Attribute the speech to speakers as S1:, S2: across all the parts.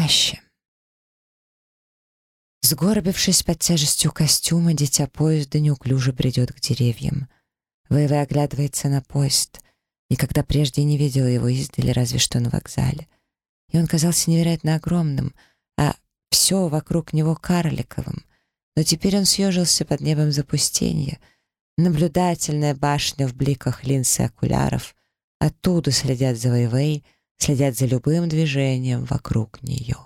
S1: чаще. Сгорбившись под тяжестью костюма, дитя поезда неуклюже бредет к деревьям. Вэйвэй оглядывается на поезд. Никогда прежде не видела его издали, разве что на вокзале. И он казался невероятно огромным, а все вокруг него карликовым. Но теперь он съежился под небом запустения. Наблюдательная башня в бликах линз и окуляров. Оттуда следят за Вэйвэй, следят за любым движением вокруг нее.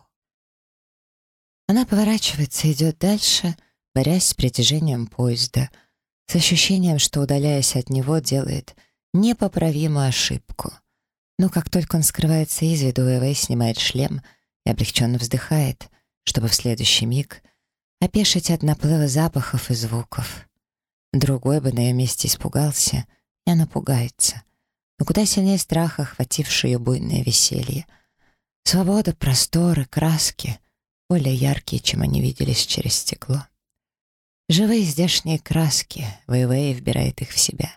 S1: Она поворачивается и идет дальше, борясь с притяжением поезда, с ощущением, что, удаляясь от него, делает непоправимую ошибку. Но как только он скрывается из виду, Эвэй снимает шлем и облегченно вздыхает, чтобы в следующий миг опешить от наплыва запахов и звуков. Другой бы на ее месте испугался, и она пугается. Но куда сильнее страха, охвативший буйное веселье. Свобода, просторы, краски — более яркие, чем они виделись через стекло. Живые здешние краски, Вэйвэй вбирает их в себя.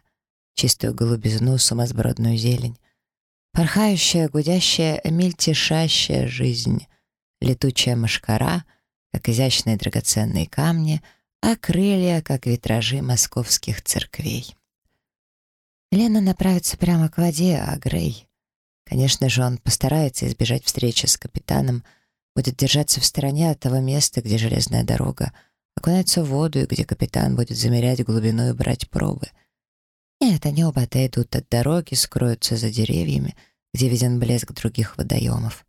S1: Чистую голубизну, сумасбродную зелень. Порхающая, гудящая, мельтешащая жизнь. Летучая машкара, как изящные драгоценные камни, а крылья, как витражи московских церквей. Лена направится прямо к воде, а Грей... Конечно же, он постарается избежать встречи с капитаном, будет держаться в стороне от того места, где железная дорога, окунается в воду и где капитан будет замерять глубину и брать пробы. Нет, они оба отойдут от дороги, скроются за деревьями, где виден блеск других водоемов.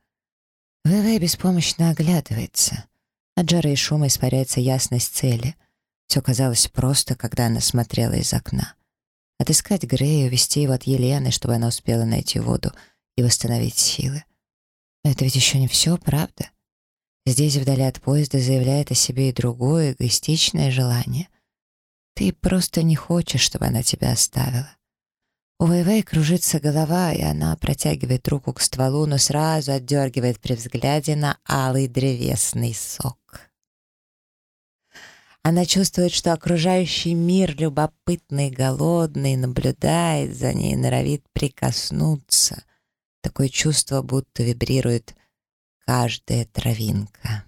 S1: ВВ беспомощно оглядывается. От жары и шума испаряется ясность цели. Все казалось просто, когда она смотрела из окна. Отыскать Грея, увести его от Елены, чтобы она успела найти воду и восстановить силы. Но это ведь еще не все, правда? Здесь, вдали от поезда, заявляет о себе и другое эгоистичное желание. Ты просто не хочешь, чтобы она тебя оставила. У Вэйвэй кружится голова, и она протягивает руку к стволу, но сразу отдергивает при взгляде на алый древесный сок. Она чувствует, что окружающий мир, любопытный, голодный, наблюдает за ней, норовит прикоснуться. Такое чувство, будто вибрирует каждая травинка.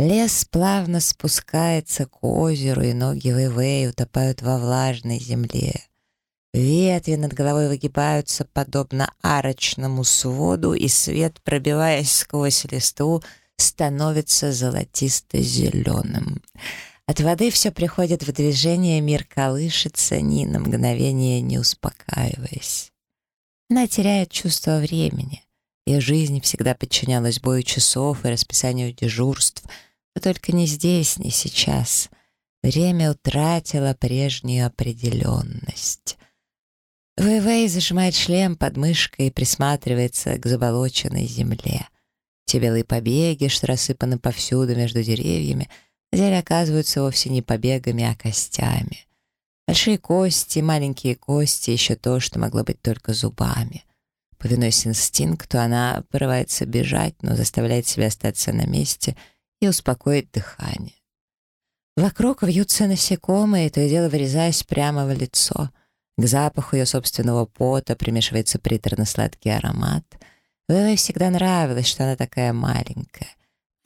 S1: Лес плавно спускается к озеру, и ноги Вэйвэй утопают во влажной земле. Ветви над головой выгибаются, подобно арочному своду, и свет, пробиваясь сквозь листву, становится золотисто-зеленым. От воды все приходит в движение, мир колышется, ни на мгновение не успокаиваясь. Она теряет чувство времени. Ее жизнь всегда подчинялась бою часов и расписанию дежурств, но только не здесь, не сейчас. Время утратило прежнюю определенность. Вэйвэй зажимает шлем под мышкой и присматривается к заболоченной земле. Те белые побеги, что рассыпаны повсюду между деревьями, на деле оказываются вовсе не побегами, а костями. Большие кости, маленькие кости, еще то, что могло быть только зубами. Повинуясь инстинкту, она порывается бежать, но заставляет себя остаться на месте и успокоить дыхание. Вокруг вьются насекомые, то и дело вырезаясь прямо в лицо. К запаху ее собственного пота примешивается приторно-сладкий аромат — Лэле всегда нравилось, что она такая маленькая.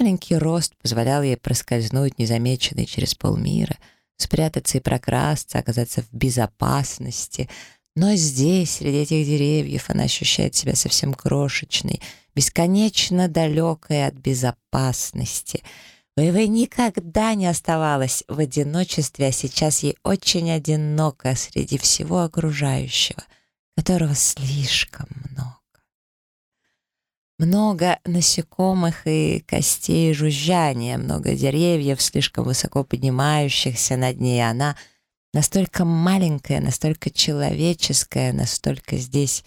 S1: Маленький рост позволял ей проскользнуть незамеченной через полмира, спрятаться и прокрасться, оказаться в безопасности. Но здесь, среди этих деревьев, она ощущает себя совсем крошечной, бесконечно далекой от безопасности. Вэйвэй никогда не оставалась в одиночестве, а сейчас ей очень одиноко среди всего окружающего, которого слишком много. Много насекомых и костей жужжания, много деревьев, слишком высоко поднимающихся над ней. Она настолько маленькая, настолько человеческая, настолько здесь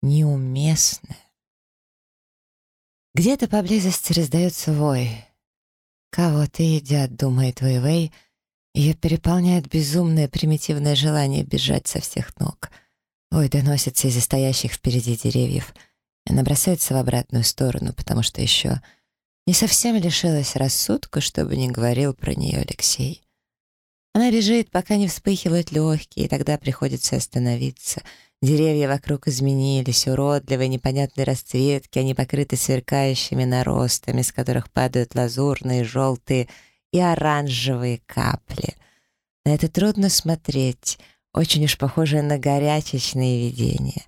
S1: неуместная. Где-то поблизости раздается вой. «Кого-то едят», — думает Вэйвэй. Ее переполняет безумное примитивное желание бежать со всех ног. Вой доносится из-за стоящих впереди деревьев — она бросается в обратную сторону, потому что еще не совсем лишилась рассудка, чтобы не говорил про нее Алексей. Она бежит, пока не вспыхивают легкие, и тогда приходится остановиться. Деревья вокруг изменились, уродливые, непонятные расцветки, они покрыты сверкающими наростами, с которых падают лазурные, желтые и оранжевые капли. На это трудно смотреть, очень уж похоже на горячечные видения.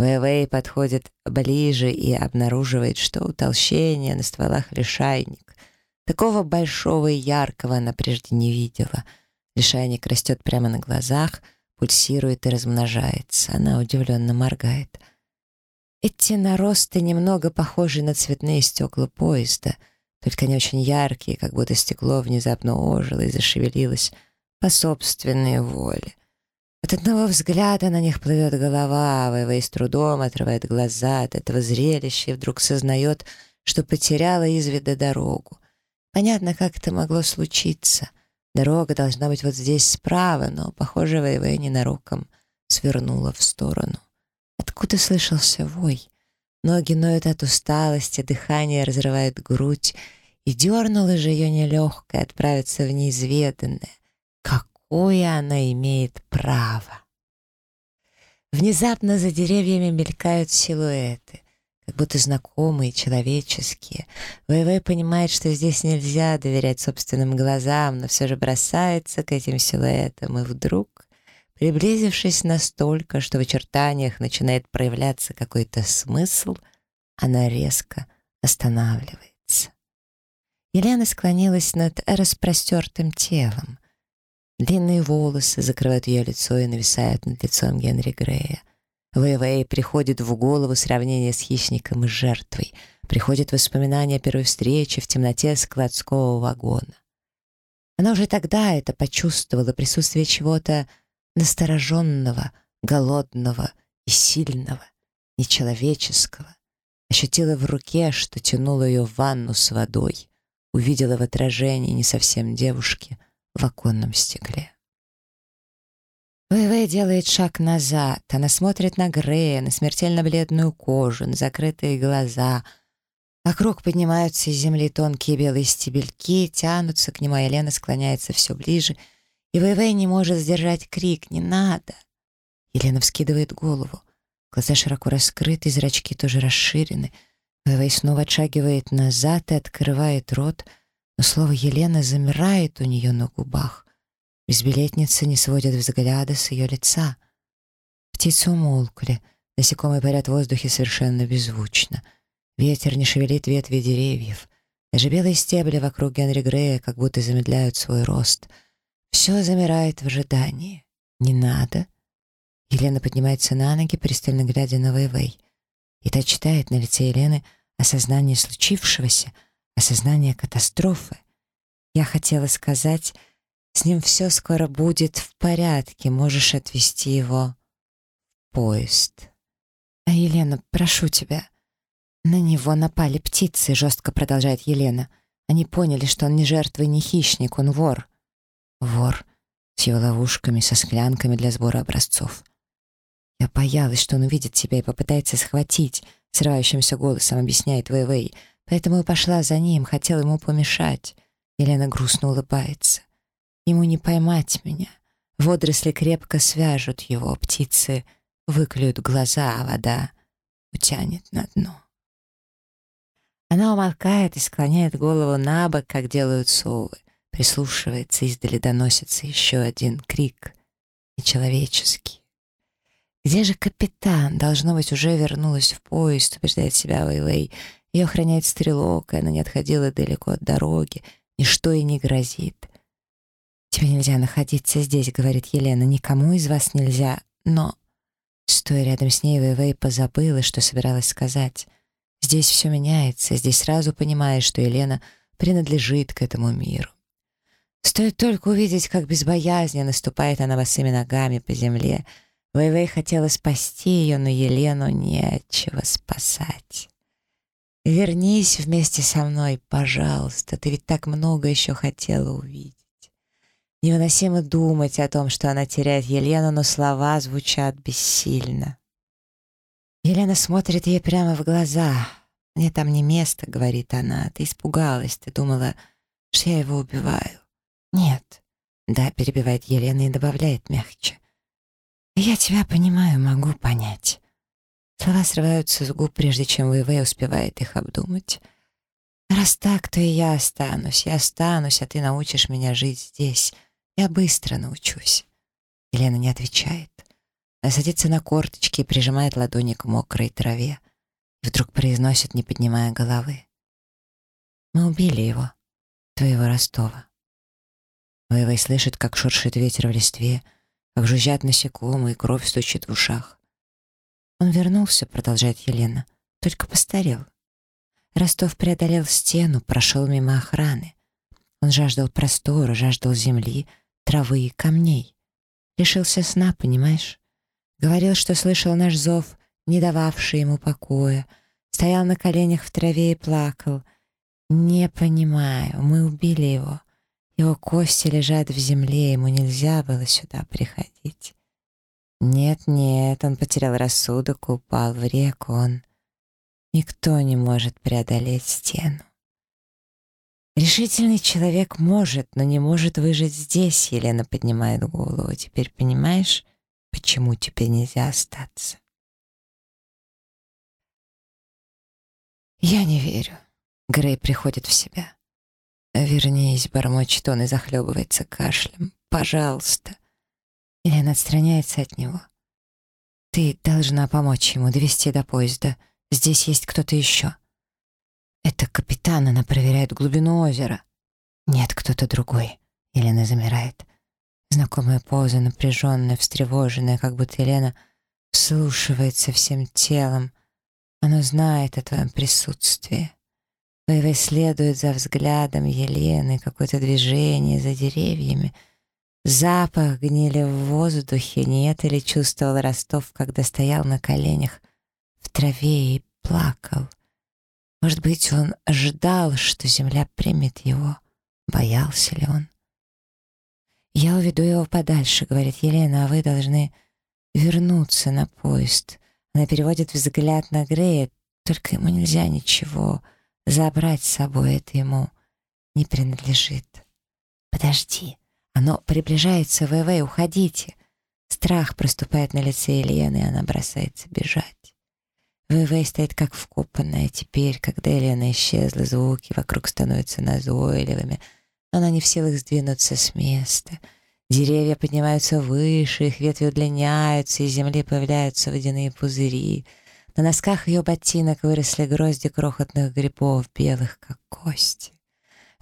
S1: Вэйвэй подходит ближе и обнаруживает, что утолщение на стволах лишайник. Такого большого и яркого она прежде не видела. Лишайник растет прямо на глазах, пульсирует и размножается. Она удивленно моргает. Эти наросты немного похожи на цветные стекла поезда, только они очень яркие, как будто стекло внезапно ожило и зашевелилось по собственной воле. От одного взгляда на них плывет голова, Вэйвэй с трудом отрывает глаза от этого зрелища и вдруг сознает, что потеряла из вида дорогу. Понятно, как это могло случиться. Дорога должна быть вот здесь справа, но, похоже, Вэйвэй ненароком свернула в сторону. Откуда слышался вой? Ноги ноют от усталости, дыхание разрывает грудь, и дернуло же ее нелегкое отправиться в неизведанное. Как какое она имеет право. Внезапно за деревьями мелькают силуэты, как будто знакомые, человеческие. Вэйвэй понимает, что здесь нельзя доверять собственным глазам, но все же бросается к этим силуэтам, и вдруг, приблизившись настолько, что в очертаниях начинает проявляться какой-то смысл, она резко останавливается. Елена склонилась над распростертым телом. Длинные волосы закрывают ее лицо и нависают над лицом Генри Грея. Вэйвэй приходит в голову сравнение с хищником и жертвой. Приходит воспоминание о первой встрече в темноте складского вагона. Она уже тогда это почувствовала, присутствие чего-то настороженного, голодного и сильного, нечеловеческого. Ощутила в руке, что тянуло ее в ванну с водой. Увидела в отражении не совсем девушки — в оконном стекле. ВВ делает шаг назад. Она смотрит на Грея, на смертельно бледную кожу, на закрытые глаза. Вокруг поднимаются из земли тонкие белые стебельки, тянутся к нему, а Елена склоняется все ближе, и ВВ не может сдержать крик «Не надо!». Елена вскидывает голову. Глаза широко раскрыты, зрачки тоже расширены. ВВ снова отшагивает назад и открывает рот — но слово «Елена» замирает у нее на губах. Безбилетница не сводит взгляда с ее лица. Птицы умолкли, насекомые парят в воздухе совершенно беззвучно. Ветер не шевелит ветви деревьев. Даже белые стебли вокруг Генри Грея как будто замедляют свой рост. Все замирает в ожидании. Не надо. Елена поднимается на ноги, пристально глядя на Вэйвэй. И та читает на лице Елены осознание случившегося — осознание катастрофы. Я хотела сказать, с ним все скоро будет в порядке, можешь отвезти его в поезд. А Елена, прошу тебя. На него напали птицы, жестко продолжает Елена. Они поняли, что он не жертва и не хищник, он вор. Вор с его ловушками, со склянками для сбора образцов. Я боялась, что он увидит тебя и попытается схватить, срывающимся голосом объясняет Вэй-Вэй. Поэтому и пошла за ним, хотела ему помешать. Елена грустно улыбается. Ему не поймать меня. Водоросли крепко свяжут его, птицы выклюют глаза, а вода утянет на дно. Она умолкает и склоняет голову на бок, как делают совы. Прислушивается, издали доносится еще один крик. Нечеловеческий. Где же капитан? Должно быть, уже вернулась в поезд, убеждает себя Вэйвэй. Ее охраняет стрелок, и она не отходила далеко от дороги. Ничто ей не грозит. «Тебе нельзя находиться здесь», — говорит Елена. «Никому из вас нельзя, но...» Стоя рядом с ней, Вэйвэй позабыла, что собиралась сказать. Здесь все меняется, здесь сразу понимаешь, что Елена принадлежит к этому миру. Стоит только увидеть, как безбоязненно наступает она босыми ногами по земле. Вэйвэй хотела спасти ее, но Елену не от чего спасать. Вернись вместе со мной, пожалуйста, ты ведь так много еще хотела увидеть. Невыносимо думать о том, что она теряет Елену, но слова звучат бессильно. Елена смотрит ей прямо в глаза. «Мне там не место», — говорит она. «Ты испугалась, ты думала, что я его убиваю». «Нет, «Да», — перебивает Елена и добавляет мягче. «Я тебя понимаю, могу понять». Слова срываются с губ, прежде чем ВВ успевает их обдумать. «Раз так, то и я останусь. Я останусь, а ты научишь меня жить здесь. Я быстро научусь». Елена не отвечает. Она садится на корточки и прижимает ладони к мокрой траве. Вдруг произносит, не поднимая головы. «Мы убили его, твоего Ростова». Воевой слышит, как шуршит ветер в листве, как жужжат насекомые, и кровь стучит в ушах. «Он вернулся», — продолжает Елена, — «только постарел». Ростов преодолел стену, прошел мимо охраны. Он жаждал простора, жаждал земли, травы и камней. Лишился сна, понимаешь? Говорил, что слышал наш зов, не дававший ему покоя. Стоял на коленях в траве и плакал. «Не понимаю, мы убили его. Его кости лежат в земле, ему нельзя было сюда приходить». «Нет-нет, он потерял рассудок, упал в реку, он...» Никто не может преодолеть стену. Решительный человек может, но не может выжить здесь, Елена поднимает голову. Теперь понимаешь, почему тебе нельзя остаться? Я не верю. Грей приходит в себя. Вернись, бормочет он и захлебывается кашлем. Пожалуйста. Елена отстраняется от него. Ты должна помочь ему довести до поезда. Здесь есть кто-то еще. Это капитан, она проверяет глубину озера. Нет, кто-то другой. Елена замирает. Знакомая поза, напряженная, встревоженная, как будто Елена вслушивается всем телом. Она знает о твоем присутствии. Вэйвэй следует за взглядом Елены, какое-то движение за деревьями. Запах гнили в воздухе, не это ли чувствовал Ростов, когда стоял на коленях в траве и плакал. Может быть, он ожидал, что земля примет его. Боялся ли он? «Я уведу его подальше», — говорит Елена, «а вы должны вернуться на поезд». Она переводит взгляд на Грея, только ему нельзя ничего забрать с собой, это ему не принадлежит. «Подожди, оно приближается, ВВ, уходите». Страх проступает на лице Елены, и она бросается бежать. ВВ стоит как вкопанная. Теперь, когда Елена исчезла, звуки вокруг становятся назойливыми, она не в силах сдвинуться с места. Деревья поднимаются выше, их ветви удлиняются, из земли появляются водяные пузыри. На носках ее ботинок выросли грозди крохотных грибов, белых, как кости.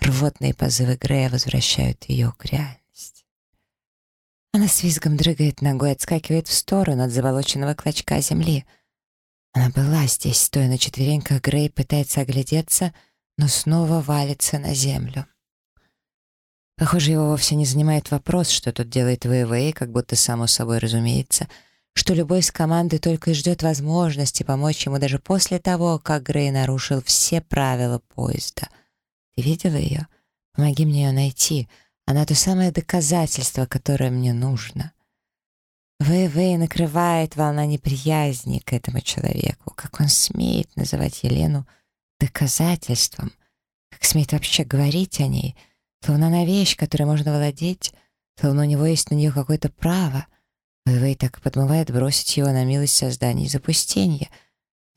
S1: Рвотные позывы Грея возвращают ее к реальности. Она с визгом дрыгает ногой, отскакивает в сторону от заволоченного клочка земли — она была здесь, стоя на четвереньках, Грей пытается оглядеться, но снова валится на землю. Похоже, его вовсе не занимает вопрос, что тут делает ВВ, как будто само собой разумеется, что любой из команды только и ждет возможности помочь ему даже после того, как Грей нарушил все правила поезда. Ты видела ее? Помоги мне ее найти. Она то самое доказательство, которое мне нужно. Вэй-Вэй накрывает волна неприязни к этому человеку. Как он смеет называть Елену доказательством? Как смеет вообще говорить о ней? Словно она вещь, которой можно владеть, словно у него есть на нее какое-то право. Вэй-Вэй так подмывает бросить его на милость создания и запустения.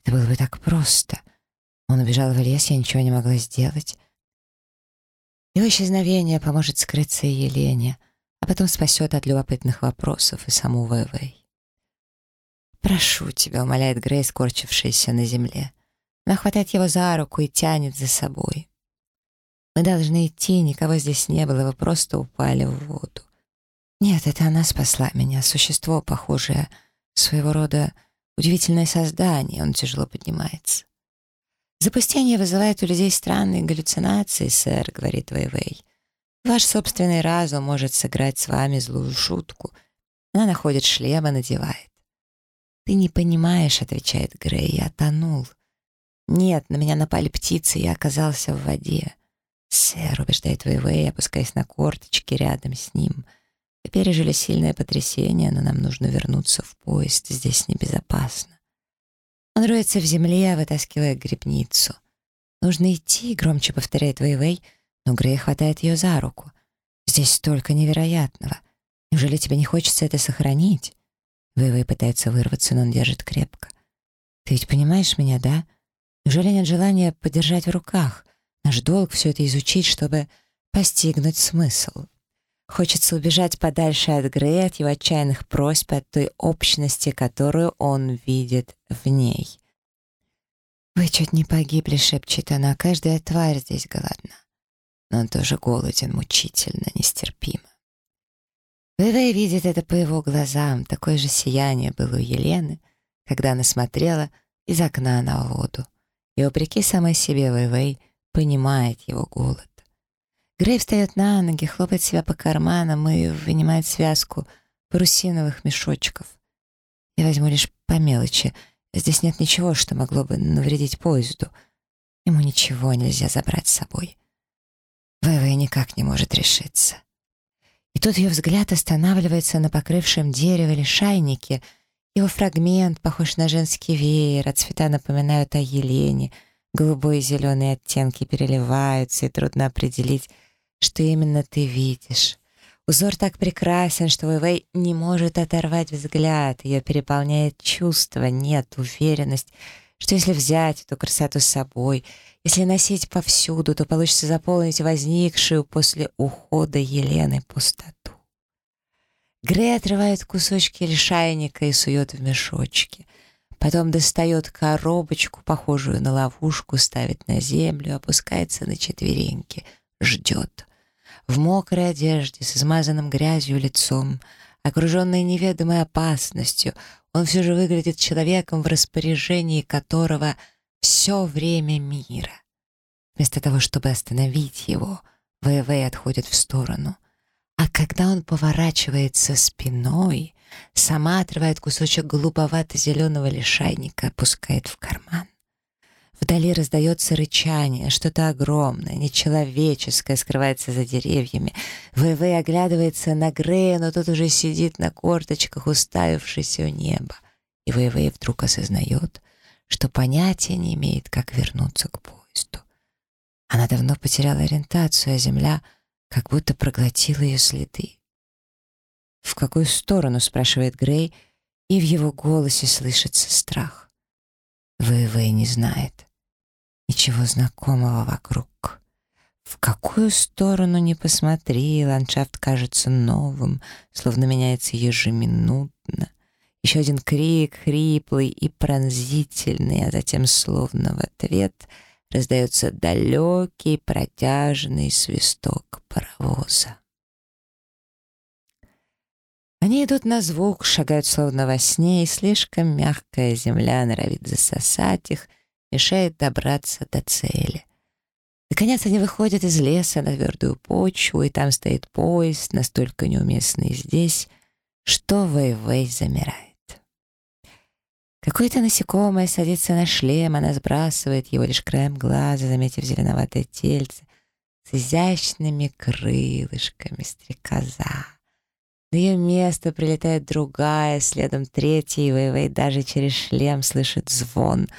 S1: Это было бы так просто. Он убежал в лес, я ничего не могла сделать. Его исчезновение поможет скрыться и Елене — а потом спасет от любопытных вопросов и саму Вэйвэй. «Прошу тебя», — умоляет Грейс, скорчившаяся на земле. Она хватает его за руку и тянет за собой. «Мы должны идти, никого здесь не было, вы просто упали в воду». «Нет, это она спасла меня, существо, похожее, своего рода удивительное создание», он тяжело поднимается. «Запустение вызывает у людей странные галлюцинации, сэр», — говорит Вэйвэй. Ваш собственный разум может сыграть с вами злую шутку. Она находит шлем и надевает. «Ты не понимаешь», — отвечает Грей, — «я тонул». «Нет, на меня напали птицы, я оказался в воде». «Сэр», — убеждает Вэйвэй, опускаясь на корточки рядом с ним. «Мы пережили сильное потрясение, но нам нужно вернуться в поезд, здесь небезопасно». Он роется в земле, вытаскивая грибницу. «Нужно идти», — громче повторяет Вэйвэй, — но Грей хватает ее за руку. Здесь столько невероятного. Неужели тебе не хочется это сохранить? Вэйвэй пытается вырваться, но он держит крепко. Ты ведь понимаешь меня, да? Неужели нет желания подержать в руках? Наш долг все это изучить, чтобы постигнуть смысл. Хочется убежать подальше от Грея, от его отчаянных просьб, от той общности, которую он видит в ней. «Вы чуть не погибли», — шепчет она, — «каждая тварь здесь голодна». Но он тоже голоден, мучительно, нестерпимо. Вэвэй видит это по его глазам, такое же сияние было у Елены, когда она смотрела из окна на воду. И, вопреки самой себе, Вэйвэй понимает его голод. Грей встает на ноги, хлопает себя по карманам и вынимает связку парусиновых мешочков. Я возьму лишь по мелочи. Здесь нет ничего, что могло бы навредить поезду. Ему ничего нельзя забрать с собой. Вэвэ никак не может решиться. И тут ее взгляд останавливается на покрывшем дереве лишайнике. Его фрагмент похож на женский веер, а цвета напоминают о Елене. Голубой и зеленые оттенки переливаются, и трудно определить, что именно ты видишь. Узор так прекрасен, что Вэйвэй не может оторвать взгляд, ее переполняет чувство, нет, уверенность, что если взять эту красоту с собой, если носить повсюду, то получится заполнить возникшую после ухода Елены пустоту. Грей отрывает кусочки лишайника и сует в мешочки. Потом достает коробочку, похожую на ловушку, ставит на землю, опускается на четвереньки, ждет в мокрой одежде, с измазанным грязью лицом, окруженный неведомой опасностью, он все же выглядит человеком, в распоряжении которого все время мира. Вместо того, чтобы остановить его, ВВ отходит в сторону. А когда он поворачивается спиной, сама отрывает кусочек голубовато-зеленого лишайника, опускает в карман. Вдали раздается рычание, что-то огромное, нечеловеческое скрывается за деревьями. ВВ оглядывается на Грея, но тот уже сидит на корточках, уставившись у неба. И ВВ вдруг осознает, что понятия не имеет, как вернуться к поезду. Она давно потеряла ориентацию, а земля как будто проглотила ее следы. «В какую сторону?» — спрашивает Грей, и в его голосе слышится страх. ВВ не знает. Ничего знакомого вокруг. В какую сторону ни посмотри, ландшафт кажется новым, словно меняется ежеминутно. Еще один крик, хриплый и пронзительный, а затем, словно в ответ, раздается далекий протяжный свисток паровоза. Они идут на звук, шагают словно во сне, и слишком мягкая земля норовит засосать их — мешает добраться до цели. Наконец они выходят из леса на твердую почву, и там стоит поезд, настолько неуместный здесь, что Вэй-Вэй замирает. Какое-то насекомое садится на шлем, она сбрасывает его лишь краем глаза, заметив зеленоватое тельце с изящными крылышками стрекоза. На ее место прилетает другая, следом третья, и Вэй-Вэй даже через шлем слышит звон —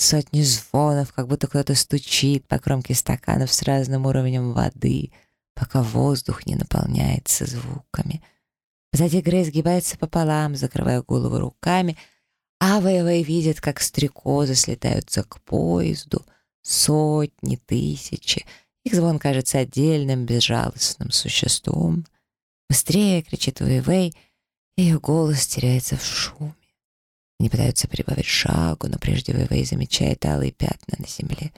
S1: Сотни звонов, как будто кто-то стучит по кромке стаканов с разным уровнем воды, пока воздух не наполняется звуками. Сзади Грей сгибается пополам, закрывая голову руками, а Вэйвэй видит, как стрекозы слетаются к поезду, сотни, тысячи. Их звон кажется отдельным, безжалостным существом. «Быстрее!» — кричит Вэйвэй, ее голос теряется в шуме. Они пытаются прибавить шагу, но прежде Вэйвэй замечает алые пятна на земле.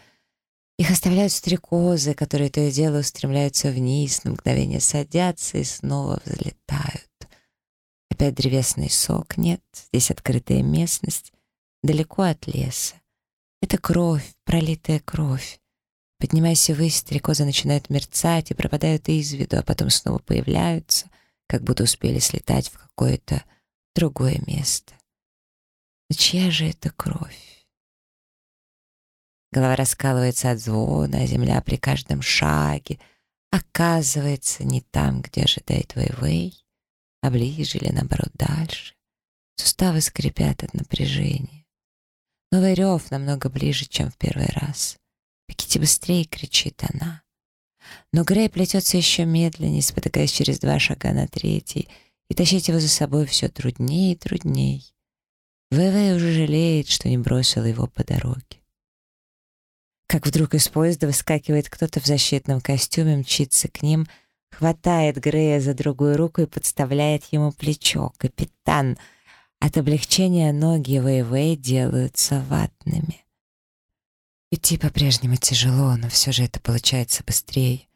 S1: Их оставляют стрекозы, которые то и дело устремляются вниз, на мгновение садятся и снова взлетают. Опять древесный сок. Нет, здесь открытая местность, далеко от леса. Это кровь, пролитая кровь. Поднимаясь ввысь, стрекозы начинают мерцать и пропадают из виду, а потом снова появляются, как будто успели слетать в какое-то другое место. Но чья же это кровь? Голова раскалывается от звона, а земля при каждом шаге оказывается не там, где ожидает Вэйвэй, а ближе или, наоборот, дальше. Суставы скрипят от напряжения. Новый рев намного ближе, чем в первый раз. «Бегите быстрее!» — кричит она. Но Грей плетется еще медленнее, спотыкаясь через два шага на третий, и тащить его за собой все труднее и труднее. ВВ уже жалеет, что не бросил его по дороге. Как вдруг из поезда выскакивает кто-то в защитном костюме, мчится к ним, хватает Грея за другую руку и подставляет ему плечо. «Капитан!» От облегчения ноги ВВ делаются ватными. Идти по-прежнему тяжело, но все же это получается быстрее.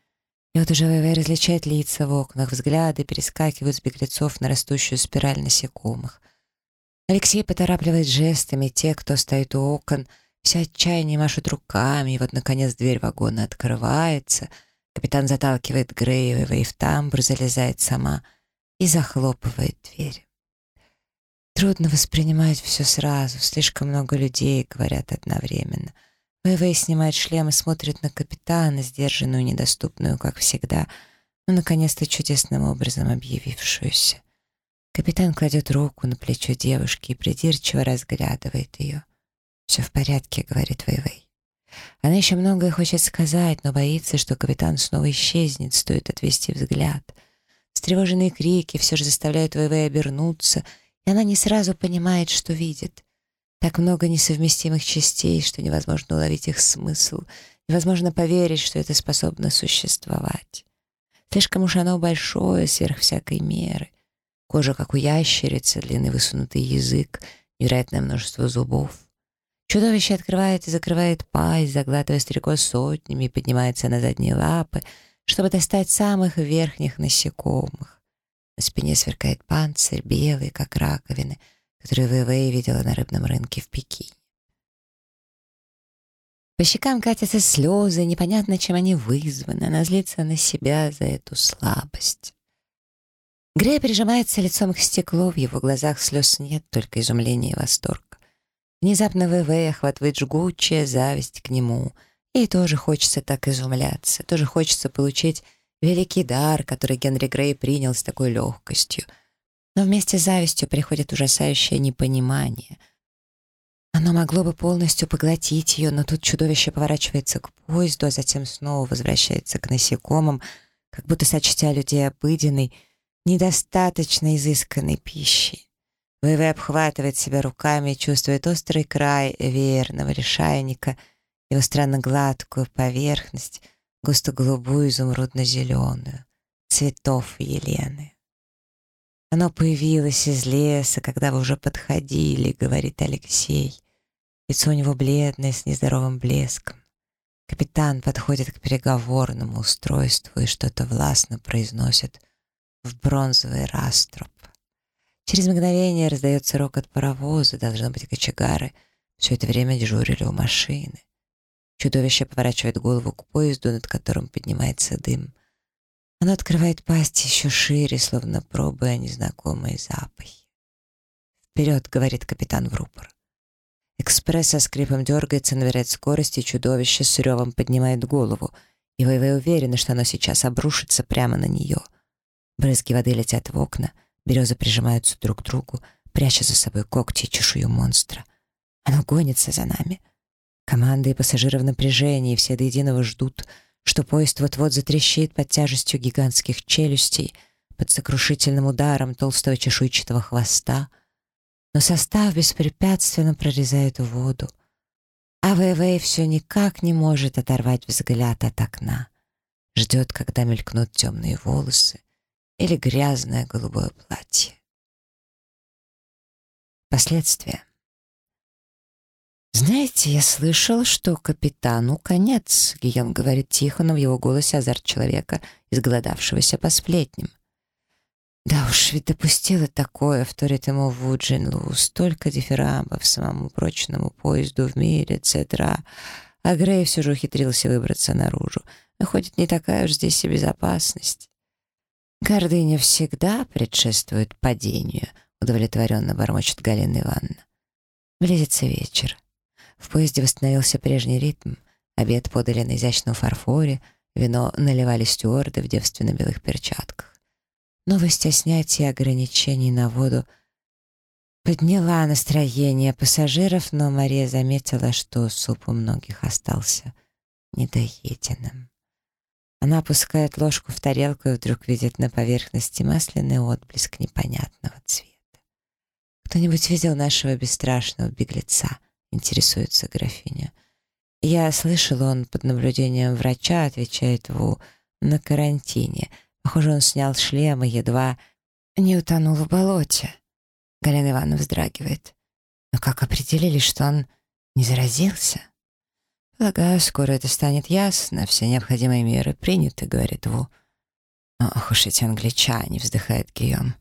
S1: И вот уже ВВ различает лица в окнах, взгляды перескакивают с беглецов на растущую спираль насекомых. Алексей поторапливает жестами те, кто стоит у окон, все отчаяние машут руками, и вот, наконец, дверь вагона открывается, капитан заталкивает Греева и в тамбур залезает сама и захлопывает дверь. Трудно воспринимать все сразу, слишком много людей говорят одновременно — Вэйвэй снимает шлем и смотрит на капитана, сдержанную, недоступную, как всегда, но, наконец-то, чудесным образом объявившуюся. Капитан кладет руку на плечо девушки и придирчиво разглядывает ее. «Все в порядке», — говорит Вэйвэй. Она еще многое хочет сказать, но боится, что капитан снова исчезнет, стоит отвести взгляд. Встревоженные крики все же заставляют Вэйвэй обернуться, и она не сразу понимает, что видит. Так много несовместимых частей, что невозможно уловить их смысл, невозможно поверить, что это способно существовать. Слишком уж оно большое, сверх всякой меры. Кожа, как у ящерицы, длинный высунутый язык, невероятное множество зубов. Чудовище открывает и закрывает пасть, заглатывая стрекоз сотнями и поднимается на задние лапы, чтобы достать самых верхних насекомых. На спине сверкает панцирь, белый, как раковины — который ВВ видела на рыбном рынке в Пекине. По щекам катятся слезы, непонятно, чем они вызваны. Она злится на себя за эту слабость. Грея прижимается лицом к стеклу, в его глазах слез нет, только изумление и восторг. Внезапно ВВ охватывает жгучая зависть к нему. И тоже хочется так изумляться, тоже хочется получить великий дар, который Генри Грей принял с такой легкостью — но вместе с завистью приходит ужасающее непонимание. Оно могло бы полностью поглотить ее, но тут чудовище поворачивается к поезду, а затем снова возвращается к насекомым, как будто сочтя людей обыденной, недостаточно изысканной пищей. ВВ обхватывает себя руками и чувствует острый край верного решайника, его странно гладкую поверхность, густо-голубую изумрудно-зеленую, цветов Елены. Оно появилось из леса, когда вы уже подходили, говорит Алексей. Лицо у него бледное, с нездоровым блеском. Капитан подходит к переговорному устройству и что-то властно произносит в бронзовый раструб. Через мгновение раздается рокот паровоза, должно быть кочегары. Все это время дежурили у машины. Чудовище поворачивает голову к поезду, над которым поднимается дым. Она открывает пасть еще шире, словно пробуя незнакомые запахи. «Вперед!» — говорит капитан в рупор. Экспресс со скрипом дергается, набирает скорость, и чудовище с ревом поднимает голову. И Вэйвэй уверена, что оно сейчас обрушится прямо на нее. Брызги воды летят в окна, березы прижимаются друг к другу, пряча за собой когти и чешую монстра. Оно гонится за нами. Команды и пассажиры в напряжении, все до единого ждут — что поезд вот-вот затрещит под тяжестью гигантских челюстей, под сокрушительным ударом толстого чешуйчатого хвоста, но состав беспрепятственно прорезает воду, а ВВ все никак не может оторвать взгляд от окна, ждет, когда мелькнут темные волосы или грязное голубое платье. Последствия. «Знаете, я слышал, что капитану конец», — Гийом говорит тихо, но в его голосе азарт человека, изголодавшегося по сплетням. «Да уж, ведь допустила такое», — вторит ему Ву Джин «столько дифирамбов самому прочному поезду в мире, etc. А Грей все же ухитрился выбраться наружу. Выходит, не такая уж здесь и безопасность». «Гордыня всегда предшествует падению», — удовлетворенно бормочет Галина Ивановна. Близится вечер. В поезде восстановился прежний ритм. Обед подали на изящном фарфоре, вино наливали стюарды в девственно-белых перчатках. Новость о снятии ограничений на воду подняла настроение пассажиров, но Мария заметила, что суп у многих остался недоеденным. Она опускает ложку в тарелку и вдруг видит на поверхности масляный отблеск непонятного цвета. «Кто-нибудь видел нашего бесстрашного беглеца?» — интересуется графиня. «Я слышал, он под наблюдением врача, — отвечает Ву, — на карантине. Похоже, он снял шлем и едва не утонул в болоте». Галина Ивановна вздрагивает. «Но как определили, что он не заразился?» «Полагаю, скоро это станет ясно. Все необходимые меры приняты», — говорит Ву. «Ох уж эти англичане», — вздыхает Гийом.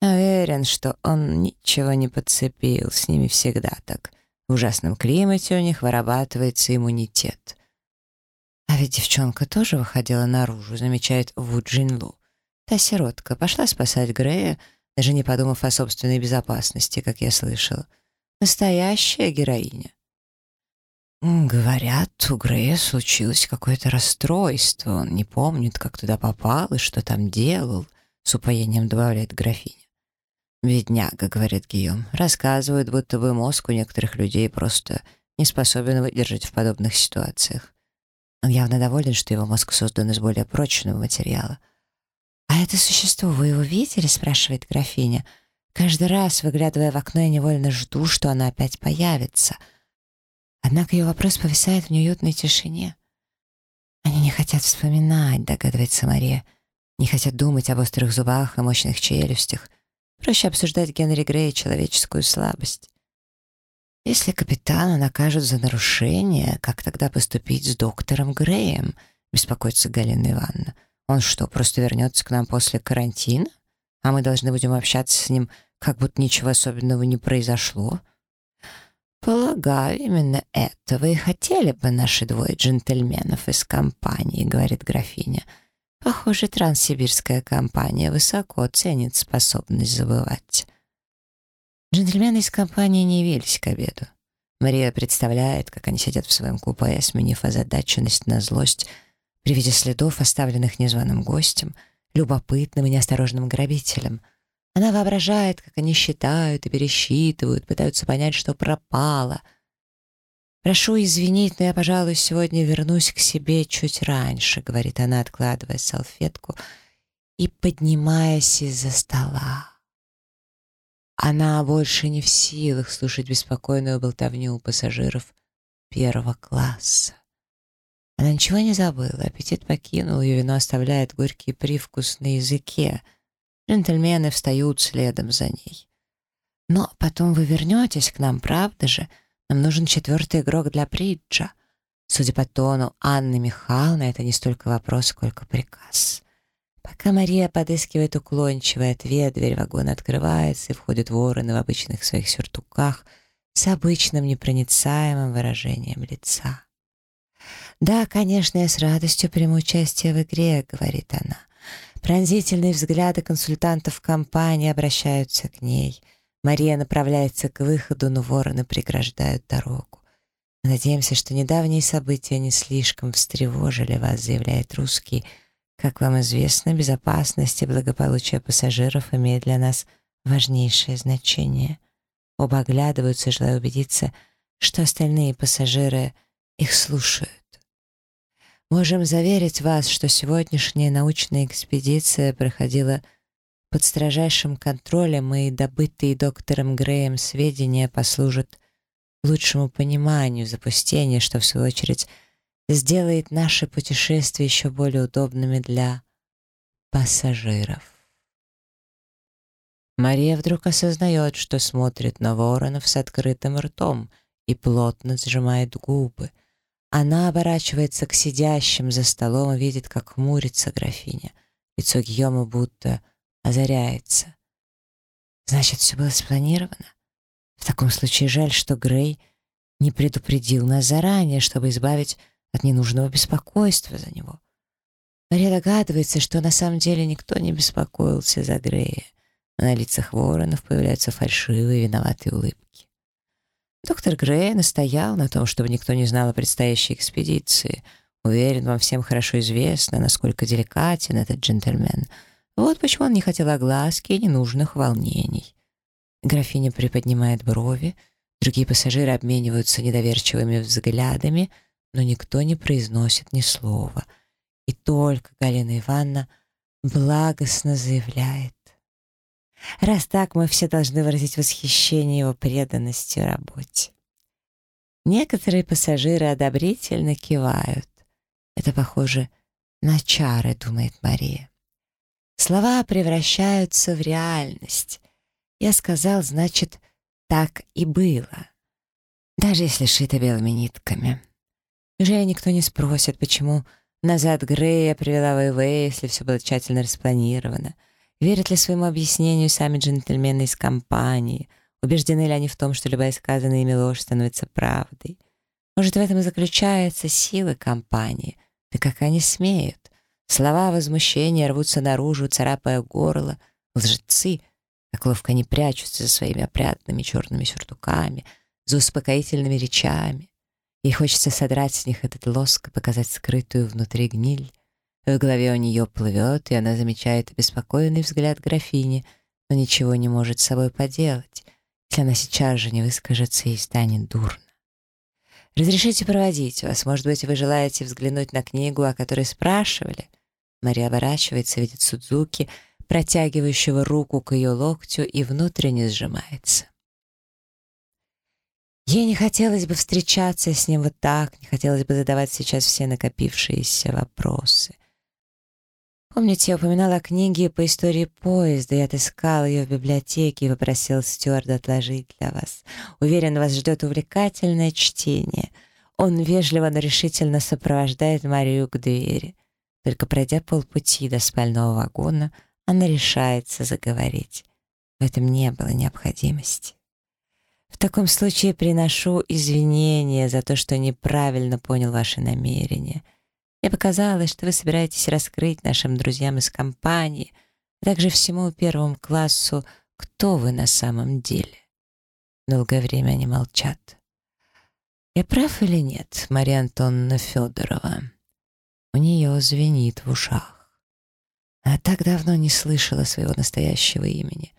S1: «Уверен, что он ничего не подцепил, с ними всегда так. В ужасном климате у них вырабатывается иммунитет». А ведь девчонка тоже выходила наружу, замечает Ву Джинлу. Та сиротка пошла спасать Грея, даже не подумав о собственной безопасности, как я слышал. Настоящая героиня. Говорят, у Грея случилось какое-то расстройство. Он не помнит, как туда попал и что там делал, с упоением добавляет графиня. «Бедняга», — говорит Гийом, — рассказывают, будто бы мозг у некоторых людей просто не способен выдержать в подобных ситуациях. Он явно доволен, что его мозг создан из более прочного материала. «А это существо, вы его видели?» — спрашивает графиня. «Каждый раз, выглядывая в окно, я невольно жду, что она опять появится». Однако ее вопрос повисает в неуютной тишине. «Они не хотят вспоминать», — догадывается Мария. «Не хотят думать об острых зубах и мощных челюстях. Проще обсуждать Генри Грея человеческую слабость». «Если капитана накажут за нарушение, как тогда поступить с доктором Греем?» — беспокоится Галина Ивановна. «Он что, просто вернется к нам после карантина? А мы должны будем общаться с ним, как будто ничего особенного не произошло?» «Полагаю, именно этого и хотели бы наши двое джентльменов из компании», — говорит графиня. «Похоже, транссибирская компания высоко ценит способность забывать». Джентльмены из компании не явились к обеду. Мария представляет, как они сидят в своем купе, сменив озадаченность на злость при виде следов, оставленных незваным гостем, любопытным и неосторожным грабителем — она воображает, как они считают и пересчитывают, пытаются понять, что пропало. «Прошу извинить, но я, пожалуй, сегодня вернусь к себе чуть раньше», — говорит она, откладывая салфетку и поднимаясь из-за стола. Она больше не в силах слушать беспокойную болтовню у пассажиров первого класса. Она ничего не забыла, аппетит покинул ее, вино оставляет горький привкус на языке — Джентльмены встают следом за ней. «Но потом вы вернетесь к нам, правда же? Нам нужен четвертый игрок для бриджа». Судя по тону Анны Михайловны, это не столько вопрос, сколько приказ. Пока Мария подыскивает уклончивый ответ, дверь вагона открывается, и входят вороны в обычных своих сюртуках с обычным непроницаемым выражением лица. «Да, конечно, я с радостью приму участие в игре», — говорит она. Пронзительные взгляды консультантов компании обращаются к ней. Мария направляется к выходу, но вороны преграждают дорогу. Мы надеемся, что недавние события не слишком встревожили вас, заявляет русский. Как вам известно, безопасность и благополучие пассажиров имеют для нас важнейшее значение. Оба оглядываются, желая убедиться, что остальные пассажиры их слушают. Можем заверить вас, что сегодняшняя научная экспедиция проходила под строжайшим контролем, и добытые доктором Греем сведения послужат лучшему пониманию запустения, что, в свою очередь, сделает наши путешествия еще более удобными для пассажиров. Мария вдруг осознает, что смотрит на воронов с открытым ртом и плотно сжимает губы — она оборачивается к сидящим за столом и видит, как хмурится графиня. Лицо Гийома будто озаряется. Значит, все было спланировано? В таком случае жаль, что Грей не предупредил нас заранее, чтобы избавить от ненужного беспокойства за него. Мария догадывается, что на самом деле никто не беспокоился за Грея. на лицах воронов появляются фальшивые виноватые улыбки. Доктор Грей настоял на том, чтобы никто не знал о предстоящей экспедиции. Уверен, вам всем хорошо известно, насколько деликатен этот джентльмен. Вот почему он не хотел огласки и ненужных волнений. Графиня приподнимает брови, другие пассажиры обмениваются недоверчивыми взглядами, но никто не произносит ни слова. И только Галина Ивановна благостно заявляет. Раз так, мы все должны выразить восхищение его преданностью работе. Некоторые пассажиры одобрительно кивают. Это похоже на чары, думает Мария. Слова превращаются в реальность. Я сказал, значит, так и было. Даже если шито белыми нитками. Неужели никто не спросит, почему назад Грея привела ВВ, если все было тщательно распланировано? Верят ли своему объяснению сами джентльмены из компании? Убеждены ли они в том, что любая сказанная ими ложь становится правдой? Может, в этом и заключается сила компании? Да как они смеют? Слова возмущения рвутся наружу, царапая горло. Лжецы, как ловко они прячутся за своими опрятными черными сюртуками, за успокоительными речами. Ей хочется содрать с них этот лоск и показать скрытую внутри гниль. В голове у нее плывет, и она замечает обеспокоенный взгляд графини, но ничего не может с собой поделать, если она сейчас же не выскажется и станет дурно. «Разрешите проводить вас? Может быть, вы желаете взглянуть на книгу, о которой спрашивали?» Мария оборачивается, видит Судзуки, протягивающего руку к ее локтю и внутренне сжимается. Ей не хотелось бы встречаться с ним вот так, не хотелось бы задавать сейчас все накопившиеся вопросы. Помните, я упоминала о книге по истории поезда, я отыскал ее в библиотеке и попросил стюарда отложить для вас. Уверен, вас ждет увлекательное чтение. Он вежливо, но решительно сопровождает Марию к двери. Только пройдя полпути до спального вагона, она решается заговорить. В этом не было необходимости. В таком случае приношу извинения за то, что неправильно понял ваши намерения. Мне показалось, что вы собираетесь раскрыть нашим друзьям из компании, а также всему первому классу, кто вы на самом деле. Долгое время они молчат. Я прав или нет, Мария Антоновна Федорова? У нее звенит в ушах. Она так давно не слышала своего настоящего имени.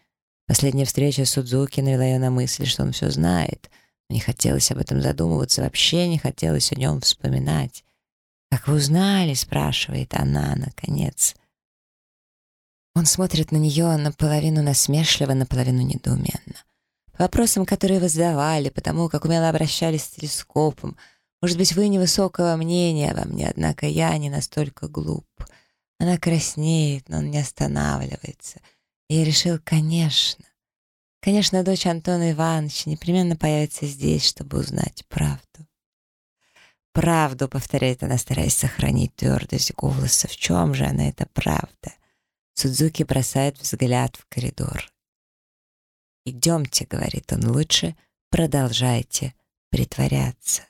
S1: Последняя встреча с Судзуки навела ее на мысль, что он все знает. Не хотелось об этом задумываться, вообще не хотелось о нем вспоминать. «Как вы узнали?» — спрашивает она, наконец. Он смотрит на нее наполовину насмешливо, наполовину недоуменно. По вопросам, которые вы задавали, потому как умело обращались с телескопом, может быть, вы невысокого мнения обо мне, однако я не настолько глуп. Она краснеет, но он не останавливается — я решил, конечно. Конечно, дочь Антона Ивановича непременно появится здесь, чтобы узнать правду. «Правду», — повторяет она, стараясь сохранить твердость голоса. «В чем же она, эта правда?» Судзуки бросает взгляд в коридор. «Идемте», — говорит он, — «лучше продолжайте притворяться».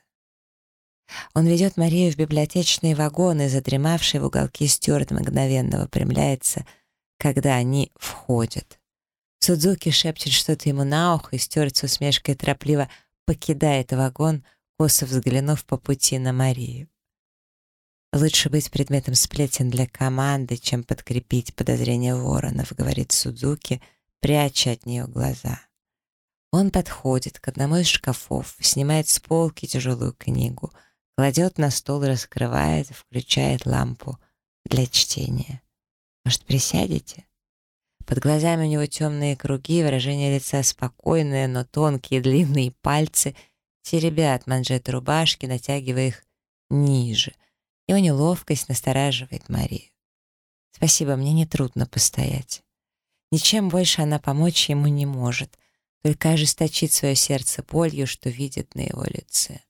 S1: Он ведет Марию в библиотечные вагоны, задремавший в уголке Стюарт мгновенно выпрямляется — когда они входят. Судзуки шепчет что-то ему на ухо, и Стюарт с усмешкой торопливо покидает вагон, косо взглянув по пути на Марию. «Лучше быть предметом сплетен для команды, чем подкрепить подозрения воронов», — говорит Судзуки, пряча от нее глаза. Он подходит к одному из шкафов, снимает с полки тяжелую книгу, кладет на стол раскрывает, включает лампу для чтения. Может, присядете?» Под глазами у него темные круги, выражение лица спокойное, но тонкие длинные пальцы теребят манжеты рубашки, натягивая их ниже. Его неловкость настораживает Марию. «Спасибо, мне нетрудно постоять». Ничем больше она помочь ему не может, только ожесточит свое сердце болью, что видит на его лице.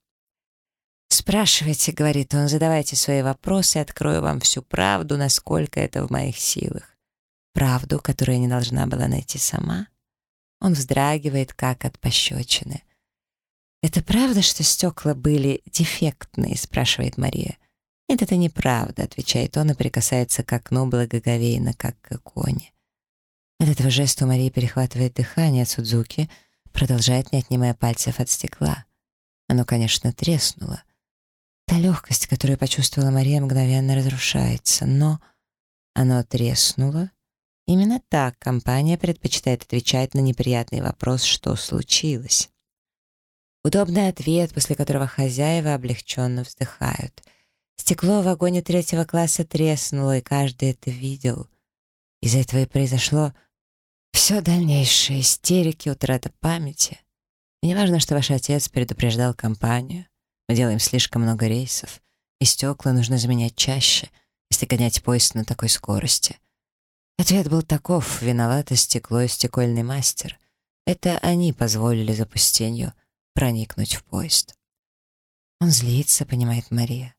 S1: «Спрашивайте», — говорит он, — «задавайте свои вопросы, открою вам всю правду, насколько это в моих силах. Правду, которую я не должна была найти сама». Он вздрагивает, как от пощечины. «Это правда, что стекла были дефектные?» — спрашивает Мария. «Нет, это неправда», — отвечает он и прикасается к окну благоговейно, как к иконе. От этого жеста у Марии перехватывает дыхание Судзуки, продолжает, не отнимая пальцев от стекла. Оно, конечно, треснуло. Та легкость, которую почувствовала Мария, мгновенно разрушается, но оно треснуло. Именно так компания предпочитает отвечать на неприятный вопрос, что случилось. Удобный ответ, после которого хозяева облегченно вздыхают. Стекло в вагоне третьего класса треснуло, и каждый это видел. Из-за этого и произошло все дальнейшее — истерики, утрата памяти. И неважно, что ваш отец предупреждал компанию. Мы делаем слишком много рейсов, и стекла нужно заменять чаще, если гонять поезд на такой скорости. Ответ был таков — виновато стекло и стекольный мастер. Это они позволили запустению проникнуть в поезд. Он злится, понимает Мария.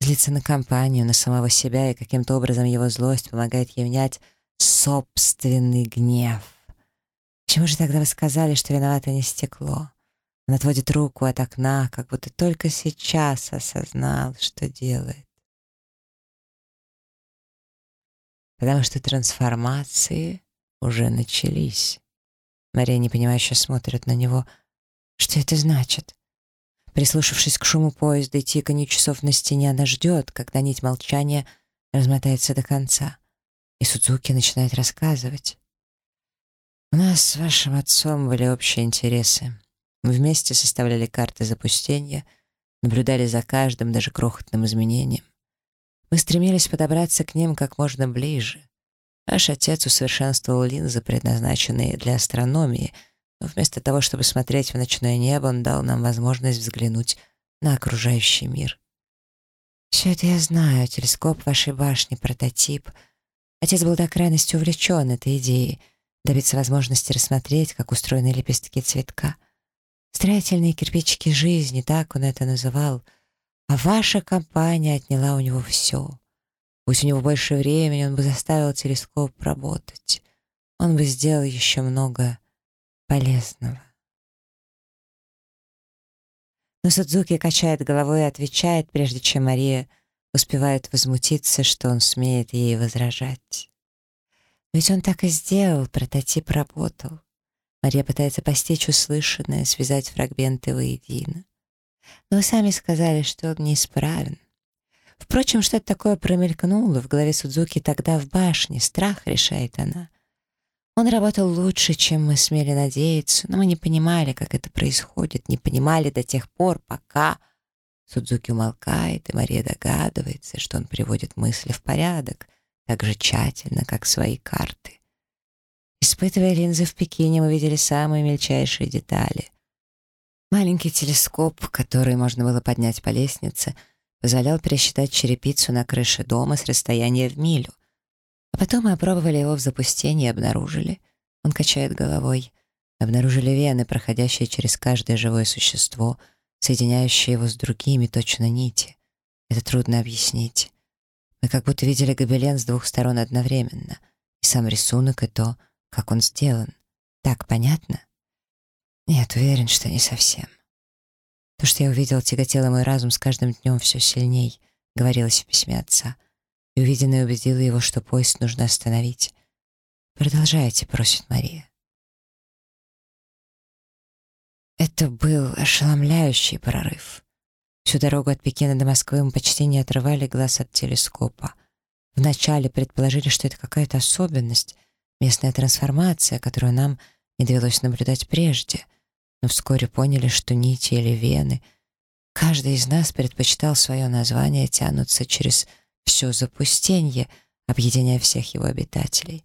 S1: Злится на компанию, на самого себя, и каким-то образом его злость помогает ей внять собственный гнев. Почему же тогда вы сказали, что виновато не стекло? Он отводит руку от окна, как будто только сейчас осознал, что делает. Потому что трансформации уже начались. Мария непонимающе смотрит на него. Что это значит? Прислушавшись к шуму поезда и тиканью часов на стене, она ждет, когда нить молчания размотается до конца. И Судзуки начинает рассказывать. «У нас с вашим отцом были общие интересы. Мы вместе составляли карты запустения, наблюдали за каждым, даже крохотным изменением. Мы стремились подобраться к ним как можно ближе. Ваш отец усовершенствовал линзы, предназначенные для астрономии — но вместо того, чтобы смотреть в ночное небо, он дал нам возможность взглянуть на окружающий мир. Все это я знаю, телескоп вашей башни, прототип. Отец был до крайности увлечен этой идеей, добиться возможности рассмотреть, как устроены лепестки цветка. Строительные кирпичики жизни, так он это называл. А ваша компания отняла у него все. Будь у него больше времени, он бы заставил телескоп работать. Он бы сделал еще много полезного. Но Судзуки качает головой и отвечает, прежде чем Мария успевает возмутиться, что он смеет ей возражать. Ведь он так и сделал, прототип работал. Мария пытается постичь услышанное, связать фрагменты воедино. Но вы сами сказали, что он неисправен. Впрочем, что-то такое промелькнуло в голове Судзуки тогда в башне. Страх, решает она. Он работал лучше, чем мы смели надеяться, но мы не понимали, как это происходит, не понимали до тех пор, пока... Судзуки умолкает, и Мария догадывается, что он приводит мысли в порядок, так же тщательно, как свои карты. Испытывая линзы в Пекине, мы видели самые мельчайшие детали. Маленький телескоп, который можно было поднять по лестнице, позволял пересчитать черепицу на крыше дома с расстояния в милю. А потом мы опробовали его в запустении и обнаружили. Он качает головой. Обнаружили вены, проходящие через каждое живое существо, соединяющие его с другими точно нити. Это трудно объяснить. Мы как будто видели гобелен с двух сторон одновременно. И сам рисунок, и то, как он сделан. Так понятно? Нет, уверен, что не совсем. То, что я увидел, тяготело мой разум с каждым днем все сильней, говорилось в письме отца и увиденное убедило его, что поезд нужно остановить. «Продолжайте», — просит Мария. Это был ошеломляющий прорыв. Всю дорогу от Пекина до Москвы мы почти не отрывали глаз от телескопа. Вначале предположили, что это какая-то особенность, местная трансформация, которую нам не довелось наблюдать прежде, но вскоре поняли, что нити или вены, каждый из нас предпочитал свое название тянуться через все запустенье, объединяя всех его обитателей.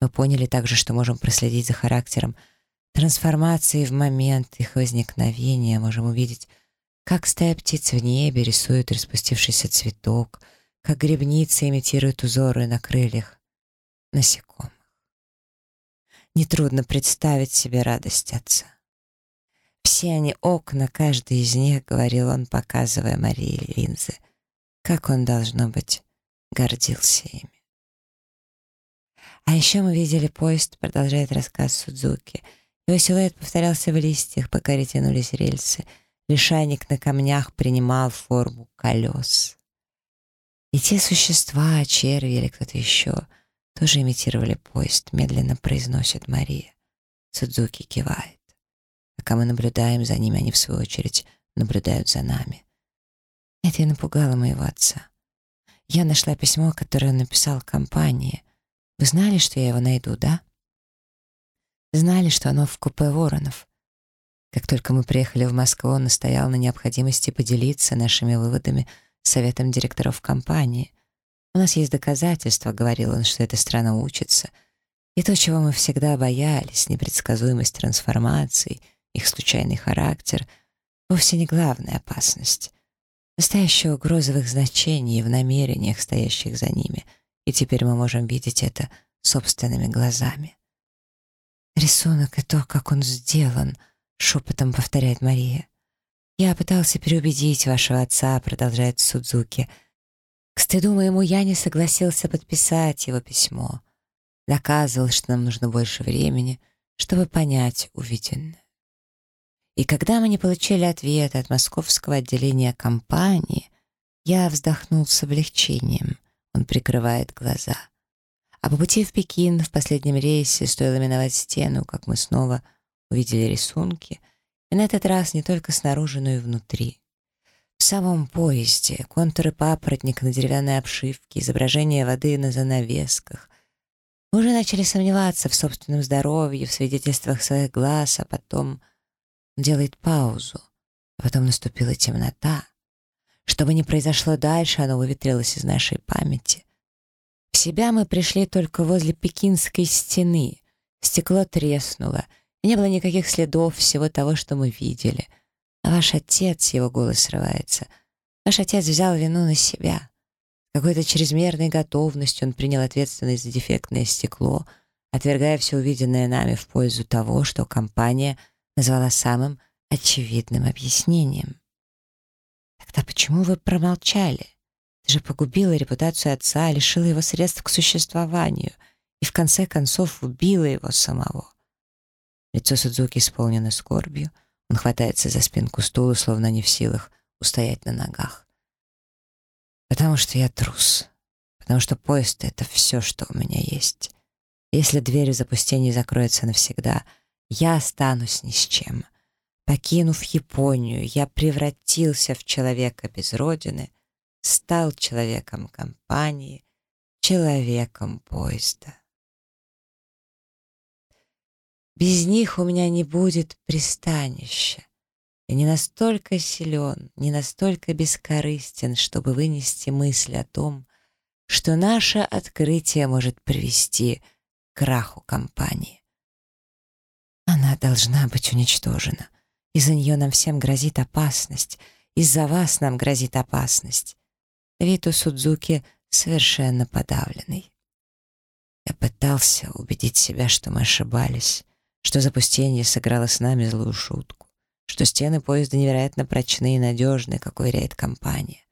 S1: Мы поняли также, что можем проследить за характером трансформации в момент их возникновения, можем увидеть, как стая птиц в небе рисует распустившийся цветок, как грибница имитирует узоры на крыльях насекомых. Нетрудно представить себе радость отца. Все они окна, каждый из них, — говорил он, показывая Марии линзы — как он, должно быть, гордился ими. А еще мы видели поезд, продолжает рассказ Судзуки. Его силуэт повторялся в листьях, пока ретянулись рельсы. Лишайник на камнях принимал форму колес. И те существа, черви или кто-то еще, тоже имитировали поезд, медленно произносит Мария. Судзуки кивает. Пока мы наблюдаем за ними, они, в свою очередь, наблюдают за нами. Это и напугало моего отца. Я нашла письмо, которое он написал компании. Вы знали, что я его найду, да? Знали, что оно в купе Воронов. Как только мы приехали в Москву, он настоял на необходимости поделиться нашими выводами советом директоров компании. «У нас есть доказательства», — говорил он, что эта страна учится. И то, чего мы всегда боялись, непредсказуемость трансформаций, их случайный характер, вовсе не главная опасность. Настоящая угроза в их значении и в намерениях, стоящих за ними. И теперь мы можем видеть это собственными глазами. «Рисунок и то, как он сделан», — шепотом повторяет Мария. «Я пытался переубедить вашего отца», — продолжает Судзуки. «К стыду моему я не согласился подписать его письмо. Доказывал, что нам нужно больше времени, чтобы понять увиденное. И когда мы не получили ответа от московского отделения компании, я вздохнул с облегчением. Он прикрывает глаза. А по пути в Пекин в последнем рейсе стоило миновать стену, как мы снова увидели рисунки, и на этот раз не только снаружи, но и внутри. В самом поезде контуры папоротника на деревянной обшивке, изображение воды на занавесках. Мы уже начали сомневаться в собственном здоровье, в свидетельствах своих глаз, а потом делает паузу, потом наступила темнота. Что бы ни произошло дальше, оно выветрилось из нашей памяти. В себя мы пришли только возле Пекинской стены. Стекло треснуло, и не было никаких следов всего того, что мы видели. А ваш отец, его голос срывается, ваш отец взял вину на себя. Какой-то чрезмерной готовностью он принял ответственность за дефектное стекло, отвергая все увиденное нами в пользу того, что компания назвала самым очевидным объяснением. «Тогда почему вы промолчали?» Ты же погубила репутацию отца, лишила его средств к существованию и в конце концов убила его самого. Лицо Судзуки исполнено скорбью. Он хватается за спинку стула, словно не в силах устоять на ногах. «Потому что я трус. Потому что поезд — это все, что у меня есть. Если дверь в запустении закроется навсегда, я останусь ни с чем. Покинув Японию, я превратился в человека без родины — стал человеком компании, человеком поезда. Без них у меня не будет пристанища. Я не настолько силен, не настолько бескорыстен, чтобы вынести мысль о том, что наше открытие может привести к краху компании. Она должна быть уничтожена. Из-за нее нам всем грозит опасность. Из-за вас нам грозит опасность. Вид Судзуки совершенно подавленный. Я пытался убедить себя, что мы ошибались, что запустение сыграло с нами злую шутку, что стены поезда невероятно прочные и надежные, как уверяет компания.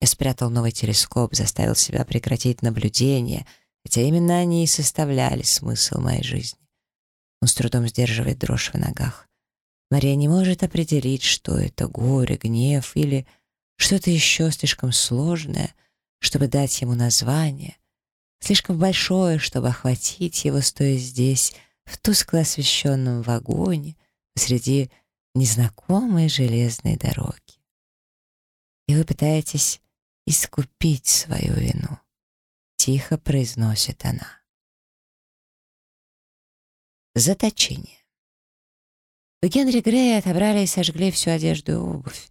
S1: Я спрятал новый телескоп, заставил себя прекратить наблюдение, хотя именно они и составляли смысл моей жизни. Он с трудом сдерживает дрожь в ногах. Мария не может определить, что это горе, гнев или что-то еще слишком сложное, чтобы дать ему название, слишком большое, чтобы охватить его, стоя здесь, в тускло освещенном вагоне, посреди незнакомой железной дороги. И вы пытаетесь искупить свою вину. Тихо произносит она. Заточение. У Генри Грея отобрали и сожгли всю одежду и обувь.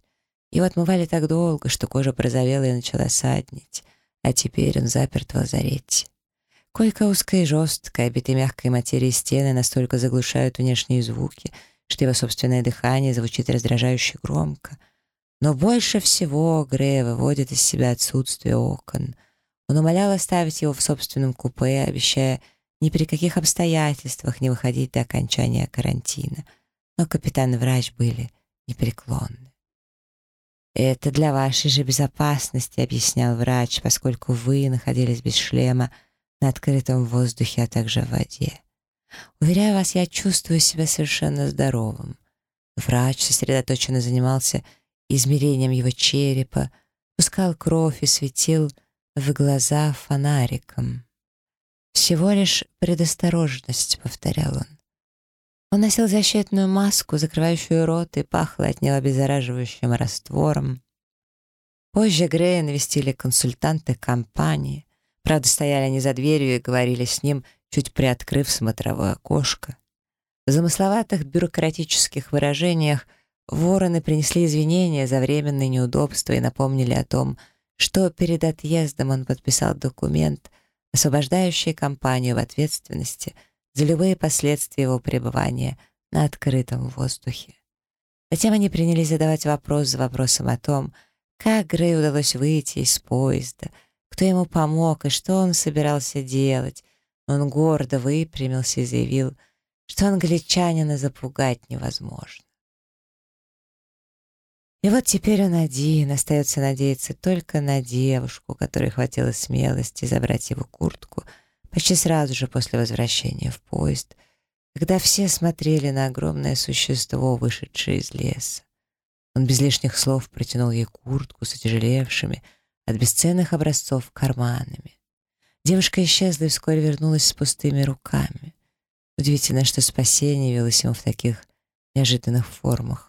S1: Его отмывали так долго, что кожа прозовела и начала саднить, а теперь он заперт в лазарете. Койка узкая и жесткая, обитые мягкой материей стены настолько заглушают внешние звуки, что его собственное дыхание звучит раздражающе громко. Но больше всего Грея выводит из себя отсутствие окон. Он умолял оставить его в собственном купе, обещая ни при каких обстоятельствах не выходить до окончания карантина. Но капитан и врач были непреклонны. «Это для вашей же безопасности», — объяснял врач, поскольку вы находились без шлема на открытом воздухе, а также в воде. Уверяю вас, я чувствую себя совершенно здоровым. Врач сосредоточенно занимался измерением его черепа, пускал кровь и светил в глаза фонариком. «Всего лишь предосторожность», — повторял он. Он носил защитную маску, закрывающую рот, и пахло от него обеззараживающим раствором. Позже Грея навестили консультанты компании. Правда, стояли они за дверью и говорили с ним, чуть приоткрыв смотровое окошко. В замысловатых бюрократических выражениях вороны принесли извинения за временные неудобства и напомнили о том, что перед отъездом он подписал документ, освобождающий компанию в ответственности за любые последствия его пребывания на открытом воздухе. Затем они принялись задавать вопрос за вопросом о том, как Грей удалось выйти из поезда, кто ему помог и что он собирался делать. Он гордо выпрямился и заявил, что англичанина запугать невозможно. И вот теперь он один, остается надеяться только на девушку, которой хватило смелости забрать его куртку почти сразу же после возвращения в поезд, когда все смотрели на огромное существо, вышедшее из леса. Он без лишних слов протянул ей куртку с отяжелевшими от бесценных образцов карманами. Девушка исчезла и вскоре вернулась с пустыми руками. Удивительно, что спасение велось ему в таких неожиданных формах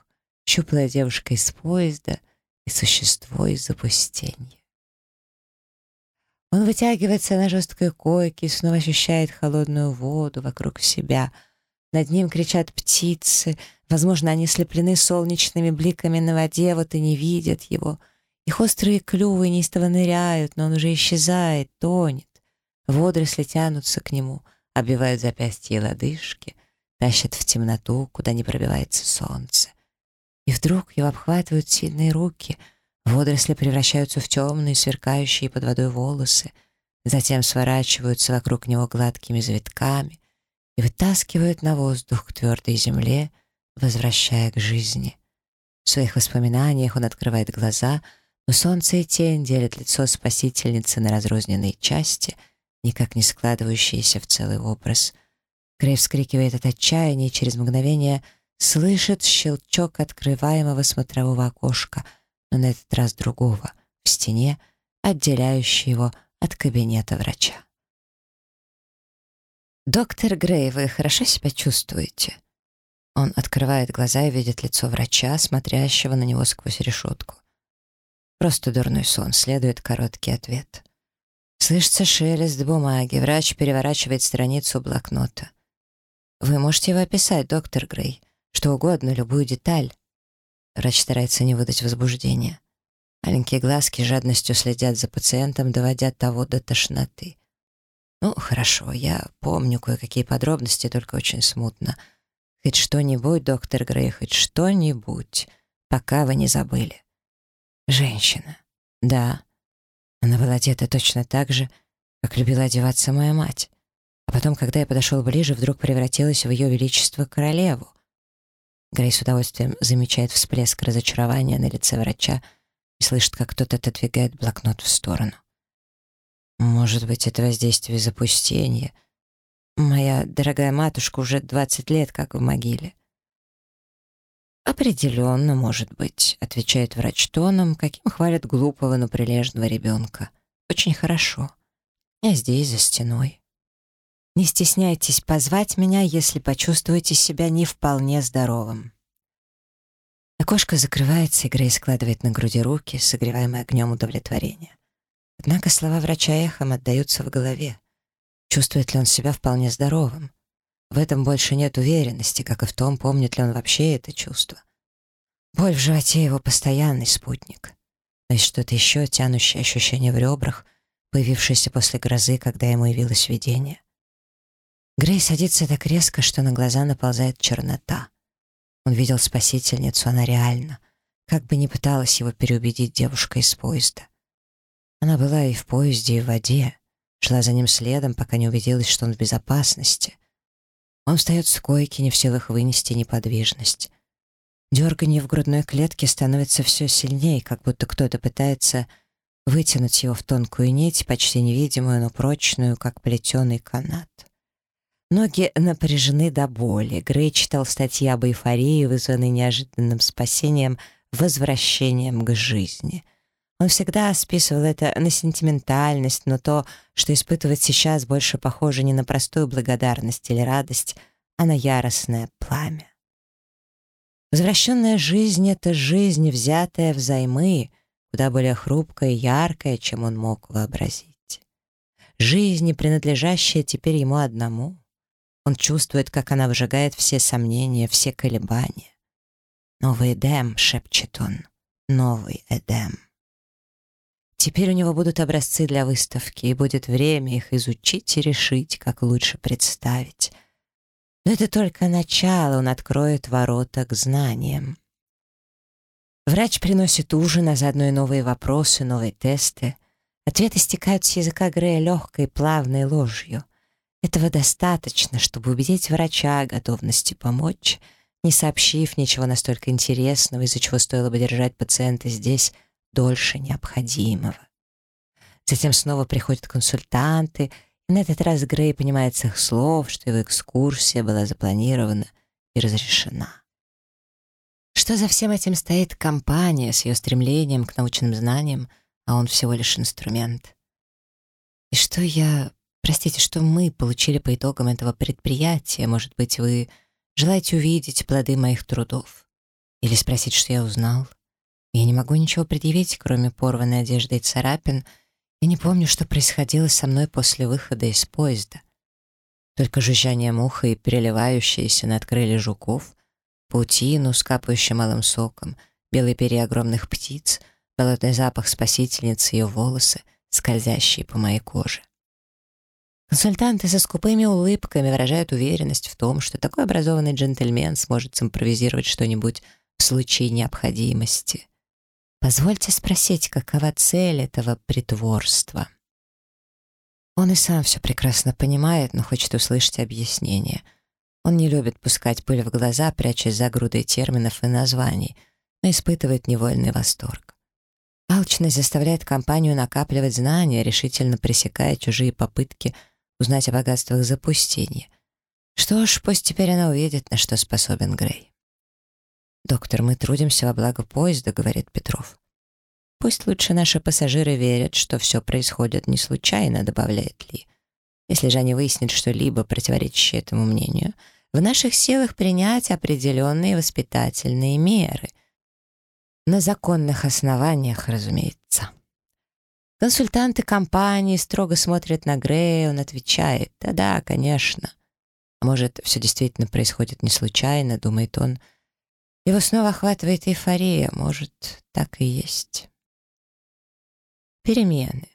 S1: щуплая девушка из поезда и существо из запустения. Он вытягивается на жесткой койке и снова ощущает холодную воду вокруг себя. Над ним кричат птицы. Возможно, они слеплены солнечными бликами на воде, вот и не видят его. Их острые клювы неистово ныряют, но он уже исчезает, тонет. Водоросли тянутся к нему, обвивают запястья и лодыжки, тащат в темноту, куда не пробивается солнце. И вдруг его обхватывают сильные руки, водоросли превращаются в темные, сверкающие под водой волосы, затем сворачиваются вокруг него гладкими завитками и вытаскивают на воздух к твердой земле, возвращая к жизни. В своих воспоминаниях он открывает глаза, но солнце и тень делят лицо спасительницы на разрозненные части, никак не складывающиеся в целый образ. Грей вскрикивает от отчаяния и через мгновение — слышит щелчок открываемого смотрового окошка, но на этот раз другого, в стене, отделяющий его от кабинета врача. «Доктор Грей, вы хорошо себя чувствуете?» Он открывает глаза и видит лицо врача, смотрящего на него сквозь решетку. «Просто дурной сон», — следует короткий ответ. Слышится шелест бумаги, врач переворачивает страницу блокнота. «Вы можете его описать, доктор Грей?» Что угодно, любую деталь. Врач старается не выдать возбуждения. Маленькие глазки жадностью следят за пациентом, доводя того до тошноты. Ну, хорошо, я помню кое-какие подробности, только очень смутно. Хоть что-нибудь, доктор Грей, хоть что-нибудь, пока вы не забыли. Женщина. Да. Она была одета точно так же, как любила одеваться моя мать. А потом, когда я подошел ближе, вдруг превратилась в ее величество королеву. Грей с удовольствием замечает всплеск разочарования на лице врача и слышит, как кто-то отодвигает блокнот в сторону. «Может быть, это воздействие запустения. Моя дорогая матушка уже 20 лет как в могиле». «Определенно, может быть», — отвечает врач тоном, каким хвалят глупого, но прилежного ребенка. «Очень хорошо. Я здесь, за стеной. Не стесняйтесь позвать меня, если почувствуете себя не вполне здоровым. Окошко закрывается, и Грей складывает на груди руки, согреваемые огнем удовлетворения. Однако слова врача эхом отдаются в голове. Чувствует ли он себя вполне здоровым? В этом больше нет уверенности, как и в том, помнит ли он вообще это чувство. Боль в животе — его постоянный спутник. Но есть что-то еще, тянущее ощущение в ребрах, появившееся после грозы, когда ему явилось видение. Грей садится так резко, что на глаза наползает чернота. Он видел спасительницу, она реально. Как бы ни пыталась его переубедить девушка из поезда. Она была и в поезде, и в воде. Шла за ним следом, пока не убедилась, что он в безопасности. Он встает с койки, не в силах вынести неподвижность. Дерганье в грудной клетке становится все сильнее, как будто кто-то пытается вытянуть его в тонкую нить, почти невидимую, но прочную, как плетеный канат. Ноги напряжены до боли. Грей читал статьи об эйфории, вызванной неожиданным спасением, возвращением к жизни. Он всегда списывал это на сентиментальность, но то, что испытывать сейчас, больше похоже не на простую благодарность или радость, а на яростное пламя. Возвращенная жизнь — это жизнь, взятая взаймы, куда более хрупкая и яркая, чем он мог вообразить. Жизнь, принадлежащая теперь ему одному. Он чувствует, как она выжигает все сомнения, все колебания. «Новый Эдем», — шепчет он, — «новый Эдем». Теперь у него будут образцы для выставки, и будет время их изучить и решить, как лучше представить. Но это только начало, он откроет ворота к знаниям. Врач приносит ужин, а заодно и новые вопросы, новые тесты. Ответы стекают с языка Грея легкой, плавной ложью. Этого достаточно, чтобы убедить врача о готовности помочь, не сообщив ничего настолько интересного, из-за чего стоило бы держать пациента здесь дольше необходимого. Затем снова приходят консультанты, и на этот раз Грей понимает с их слов, что его экскурсия была запланирована и разрешена. Что за всем этим стоит компания с ее стремлением к научным знаниям, а он всего лишь инструмент? И что я... Простите, что мы получили по итогам этого предприятия? Может быть, вы желаете увидеть плоды моих трудов? Или спросить, что я узнал? Я не могу ничего предъявить, кроме порванной одежды и царапин. Я не помню, что происходило со мной после выхода из поезда. Только жужжание муха и переливающиеся над крылья жуков, паутину с капающим малым соком, белые перья огромных птиц, болотный запах спасительницы ее волосы, скользящие по моей коже. Консультанты со скупыми улыбками выражают уверенность в том, что такой образованный джентльмен сможет симпровизировать что-нибудь в случае необходимости. Позвольте спросить, какова цель этого притворства? Он и сам все прекрасно понимает, но хочет услышать объяснение. Он не любит пускать пыль в глаза, прячась за грудой терминов и названий, но испытывает невольный восторг. Алчность заставляет компанию накапливать знания, решительно пресекая чужие попытки узнать о богатствах запустения. Что ж, пусть теперь она увидит, на что способен Грей. «Доктор, мы трудимся во благо поезда», — говорит Петров. «Пусть лучше наши пассажиры верят, что все происходит не случайно», — добавляет Ли. «Если же они выяснят что-либо противоречащее этому мнению, в наших силах принять определенные воспитательные меры. На законных основаниях, разумеется». Консультанты компании строго смотрят на Грея, он отвечает «Да-да, конечно». А может, все действительно происходит не случайно, думает он, — его снова охватывает эйфория, может, так и есть. Перемены.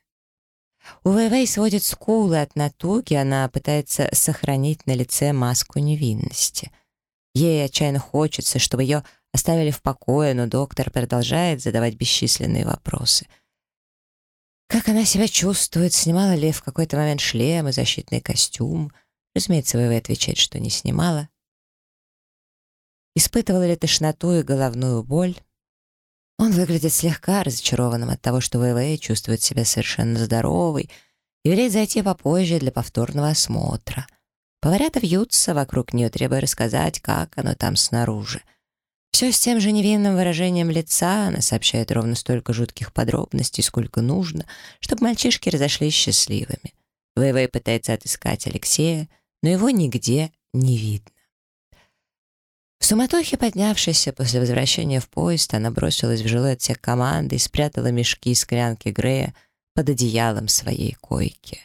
S1: У Вэйвэй сводит скулы от натуги, она пытается сохранить на лице маску невинности. Ей отчаянно хочется, чтобы ее оставили в покое, но доктор продолжает задавать бесчисленные вопросы. Как она себя чувствует, снимала ли в какой-то момент шлем и защитный костюм? Разумеется, Вэйвэй отвечает, что не снимала. Испытывала ли тошноту и головную боль? Он выглядит слегка разочарованным от того, что ВВ чувствует себя совершенно здоровой и велит зайти попозже для повторного осмотра. Поварята вьются вокруг нее, требуя рассказать, как оно там снаружи. Все с тем же невинным выражением лица, она сообщает ровно столько жутких подробностей, сколько нужно, чтобы мальчишки разошлись счастливыми. ВВ пытается отыскать Алексея, но его нигде не видно. В суматохе, поднявшейся после возвращения в поезд, она бросилась в жилой отсек команды и спрятала мешки и склянки Грея под одеялом своей койки.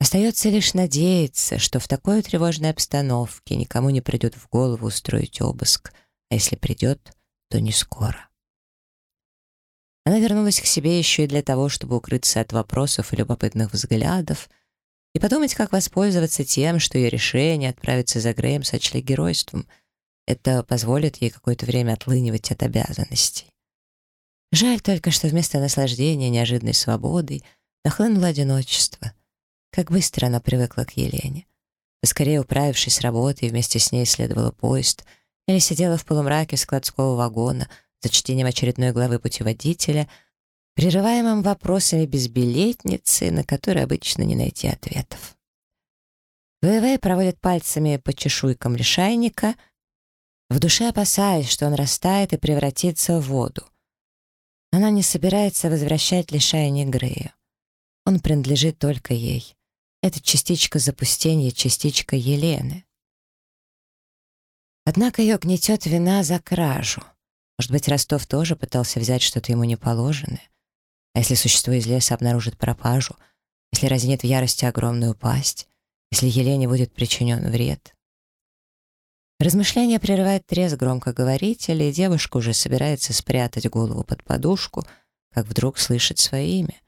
S1: Остается лишь надеяться, что в такой тревожной обстановке никому не придет в голову устроить обыск, а если придет, то не скоро. Она вернулась к себе еще и для того, чтобы укрыться от вопросов и любопытных взглядов и подумать, как воспользоваться тем, что ее решение отправиться за Греем сочли геройством — это позволит ей какое-то время отлынивать от обязанностей. Жаль только, что вместо наслаждения неожиданной свободой нахлынуло одиночество. Как быстро она привыкла к Елене. Поскорее управившись с работой, вместе с ней следовала поезд или сидела в полумраке складского вагона за чтением очередной главы путеводителя, прерываемым вопросами безбилетницы, на которые обычно не найти ответов. ВВ проводит пальцами по чешуйкам лишайника — в душе опасаясь, что он растает и превратится в воду. Она не собирается возвращать лишайник Грею. Он принадлежит только ей. Это частичка запустения, частичка Елены. Однако ее гнетет вина за кражу. Может быть, Ростов тоже пытался взять что-то ему неположенное? А если существо из леса обнаружит пропажу? Если разинет в ярости огромную пасть? Если Елене будет причинен вред? Размышление прерывает треск громкоговорителя, и девушка уже собирается спрятать голову под подушку, как вдруг слышит свое имя.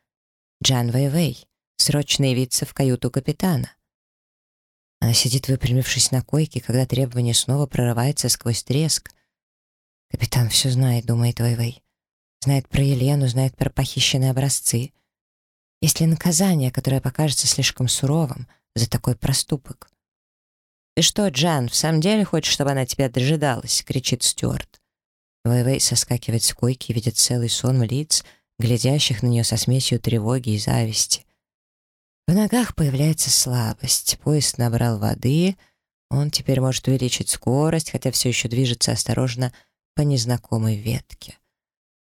S1: Джан Вэйвэй, срочно явиться в каюту капитана. Она сидит, выпрямившись на койке, когда требование снова прорывается сквозь треск. Капитан все знает, думает Вэйвэй. Знает про Елену, знает про похищенные образцы. Есть ли наказание, которое покажется слишком суровым за такой проступок? «Ты что, Джан, в самом деле хочешь, чтобы она тебя дожидалась?» — кричит Стюарт. Вэйвэй соскакивает с койки и видит целый сон лиц, глядящих на нее со смесью тревоги и зависти. В ногах появляется слабость, поезд набрал воды, он теперь может увеличить скорость, хотя все еще движется осторожно по незнакомой ветке.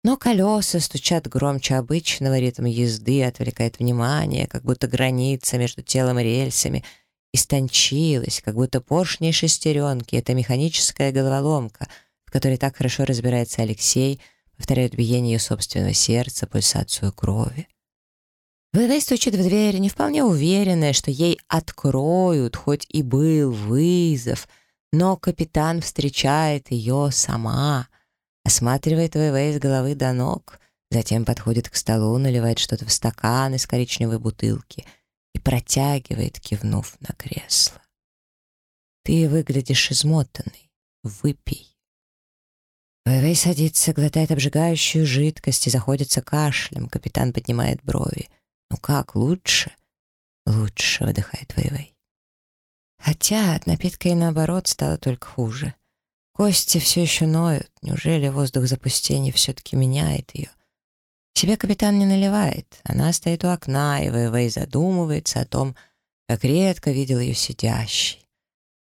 S1: Но колеса стучат громче обычного, ритм езды отвлекает внимание, как будто граница между телом и рельсами истончилась, как будто поршни и шестеренки — это механическая головоломка, в которой так хорошо разбирается Алексей, повторяют биение ее собственного сердца, пульсацию крови. Вэвэй стучит в дверь, не вполне уверенная, что ей откроют, хоть и был вызов, но капитан встречает ее сама — осматривает ВВ с головы до ног, затем подходит к столу, наливает что-то в стакан из коричневой бутылки и протягивает, кивнув на кресло. «Ты выглядишь измотанный. Выпей». ВВ садится, глотает обжигающую жидкость и заходится кашлем. Капитан поднимает брови. «Ну как, лучше?» «Лучше», — выдыхает ВВ. Хотя от напитка и наоборот стало только хуже. Кости все еще ноют. Неужели воздух запустения все-таки меняет ее? Себе капитан не наливает. Она стоит у окна, и Вэйвэй задумывается о том, как редко видел ее сидящей.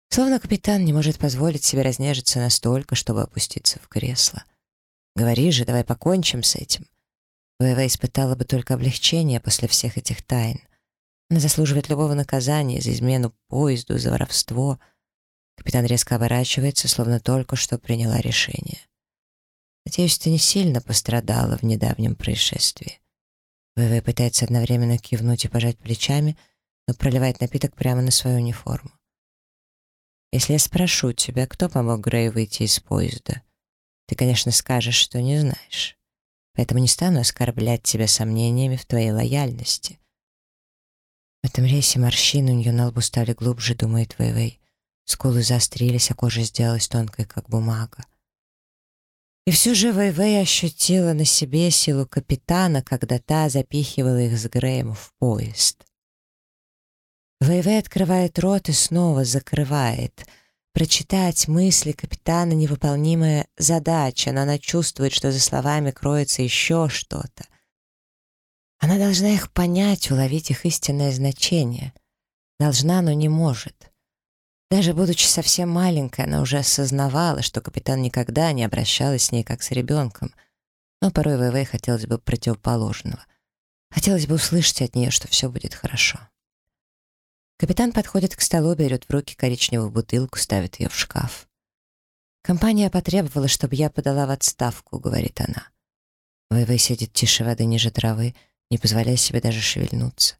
S1: Словно капитан не может позволить себе разнежиться настолько, чтобы опуститься в кресло. «Говори же, давай покончим с этим». Вэйвэй испытала бы только облегчение после всех этих тайн. Она заслуживает любого наказания за измену поезду, за воровство — Капитан резко оборачивается, словно только что приняла решение. «Надеюсь, ты не сильно пострадала в недавнем происшествии». ВВ пытается одновременно кивнуть и пожать плечами, но проливает напиток прямо на свою униформу. «Если я спрошу тебя, кто помог Грею выйти из поезда, ты, конечно, скажешь, что не знаешь. Поэтому не стану оскорблять тебя сомнениями в твоей лояльности». В этом рейсе морщины у нее на лбу стали глубже, думает Вэйвэй. Скулы заострились, а кожа сделалась тонкой, как бумага. И все же Вэйвэй ощутила на себе силу капитана, когда та запихивала их с Греем в поезд. Вэйвэй открывает рот и снова закрывает. Прочитать мысли капитана — невыполнимая задача, но она чувствует, что за словами кроется еще что-то. Она должна их понять, уловить их истинное значение. Должна, но не может. Даже будучи совсем маленькой, она уже осознавала, что капитан никогда не обращалась с ней как с ребенком. Но порой ВВ хотелось бы противоположного. Хотелось бы услышать от нее, что все будет хорошо. Капитан подходит к столу, берет в руки коричневую бутылку, ставит ее в шкаф. «Компания потребовала, чтобы я подала в отставку», — говорит она. ВВ сидит тише воды ниже травы, не позволяя себе даже шевельнуться.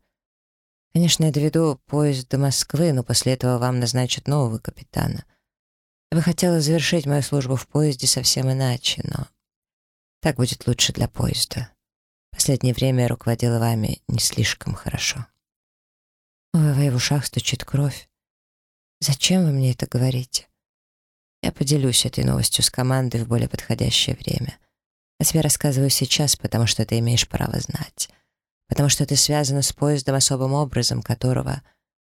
S1: Конечно, я доведу поезд до Москвы, но после этого вам назначат нового капитана. Я бы хотела завершить мою службу в поезде совсем иначе, но так будет лучше для поезда. Последнее время я руководила вами не слишком хорошо. Ой, в ушах стучит кровь. Зачем вы мне это говорите? Я поделюсь этой новостью с командой в более подходящее время. Я тебе рассказываю сейчас, потому что ты имеешь право знать потому что ты связана с поездом особым образом, которого,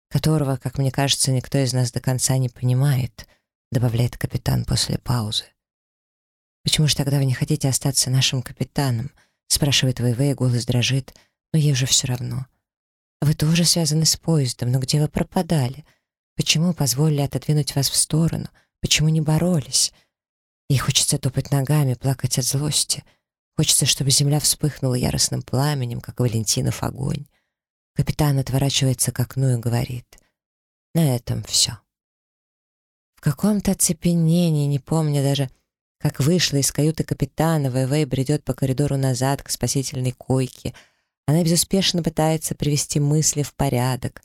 S1: которого, как мне кажется, никто из нас до конца не понимает», добавляет капитан после паузы. «Почему же тогда вы не хотите остаться нашим капитаном?» спрашивает и голос дрожит, но ей уже все равно. «Вы тоже связаны с поездом, но где вы пропадали? Почему позволили отодвинуть вас в сторону? Почему не боролись?» Ей хочется топать ногами, плакать от злости — Хочется, чтобы земля вспыхнула яростным пламенем, как Валентинов огонь. Капитан отворачивается к окну и говорит. На этом все. В каком-то оцепенении, не помня даже, как вышла из каюты капитана, ВВ бредет по коридору назад к спасительной койке. Она безуспешно пытается привести мысли в порядок.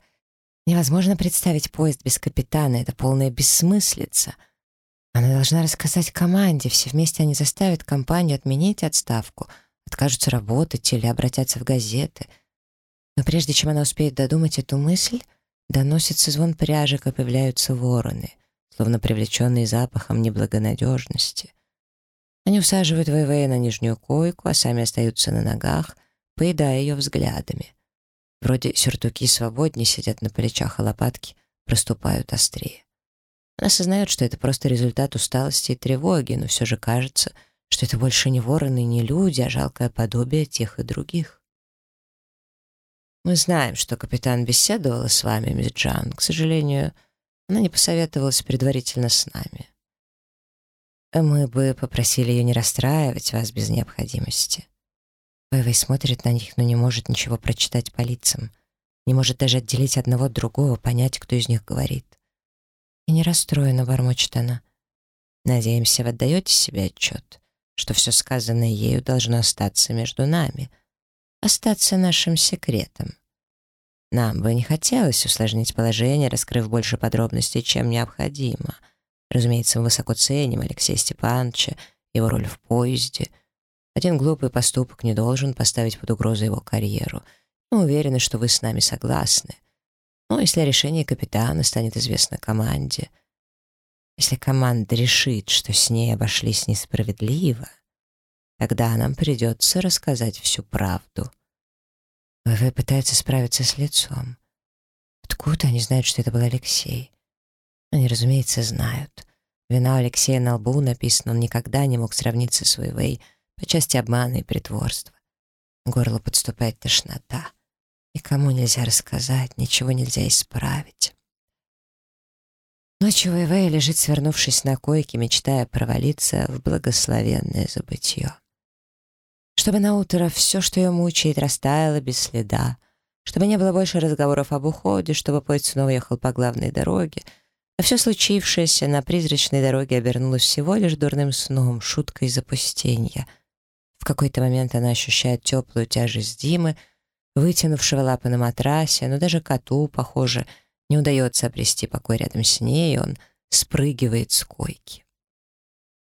S1: Невозможно представить поезд без капитана, это полная бессмыслица — она должна рассказать команде, все вместе они заставят компанию отменить отставку, откажутся работать или обратятся в газеты. Но прежде чем она успеет додумать эту мысль, доносится звон пряжек и появляются вороны, словно привлеченные запахом неблагонадежности. Они усаживают ВВ на нижнюю койку, а сами остаются на ногах, поедая ее взглядами. Вроде сюртуки свободнее сидят на плечах, а лопатки проступают острее. Она осознает, что это просто результат усталости и тревоги, но все же кажется, что это больше не вороны не люди, а жалкое подобие тех и других. Мы знаем, что капитан беседовала с вами, мисс Джан. К сожалению, она не посоветовалась предварительно с нами. Мы бы попросили ее не расстраивать вас без необходимости. Вэйвэй смотрит на них, но не может ничего прочитать по лицам. Не может даже отделить одного от другого, понять, кто из них говорит. И не расстроена, бормочет она. Надеемся, вы отдаете себе отчет, что все сказанное ею должно остаться между нами, остаться нашим секретом. Нам бы не хотелось усложнить положение, раскрыв больше подробностей, чем необходимо. Разумеется, мы высоко ценим Алексея Степановича, его роль в поезде. Один глупый поступок не должен поставить под угрозу его карьеру. Мы уверены, что вы с нами согласны. Но если решение капитана станет известно команде, если команда решит, что с ней обошлись несправедливо, тогда нам придется рассказать всю правду. ВВ пытается справиться с лицом. Откуда они знают, что это был Алексей? Они, разумеется, знают. Вина Алексея на лбу написана, он никогда не мог сравниться с Вэйвэй по части обмана и притворства. Горло подступает тошнота. Никому нельзя рассказать, ничего нельзя исправить. Ночью Вэйвэй лежит, свернувшись на койке, мечтая провалиться в благословенное забытье. Чтобы на утро все, что ее мучает, растаяло без следа, чтобы не было больше разговоров об уходе, чтобы поезд снова ехал по главной дороге, а все случившееся на призрачной дороге обернулось всего лишь дурным сном, шуткой запустения. В какой-то момент она ощущает теплую тяжесть Димы — вытянувшего лапы на матрасе, но даже коту, похоже, не удается обрести покой рядом с ней, и он спрыгивает с койки.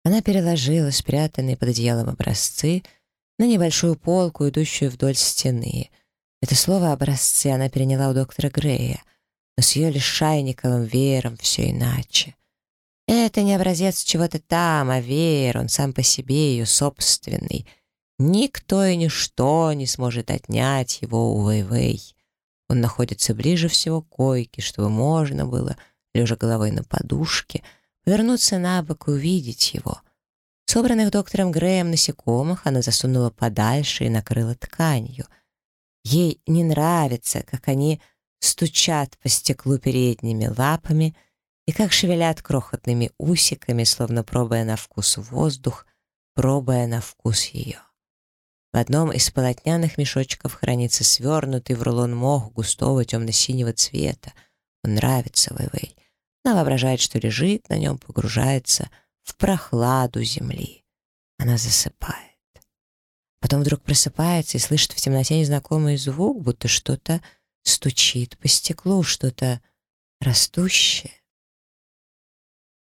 S1: Она переложила спрятанные под одеялом образцы на небольшую полку, идущую вдоль стены. Это слово «образцы» она переняла у доктора Грея, но с ее лишайниковым веером все иначе. Это не образец чего-то там, а веер, он сам по себе ее собственный — Никто и ничто не сможет отнять его у Вэйвэй. Он находится ближе всего к койке, чтобы можно было, лежа головой на подушке, повернуться на бок и увидеть его. Собранных доктором Греем насекомых она засунула подальше и накрыла тканью. Ей не нравится, как они стучат по стеклу передними лапами и как шевелят крохотными усиками, словно пробуя на вкус воздух, пробуя на вкус ее. В одном из полотняных мешочков хранится свернутый в рулон мох густого темно-синего цвета. Он нравится Вэйвэй. Она воображает, что лежит на нем, погружается в прохладу земли. Она засыпает. Потом вдруг просыпается и слышит в темноте незнакомый звук, будто что-то стучит по стеклу, что-то растущее.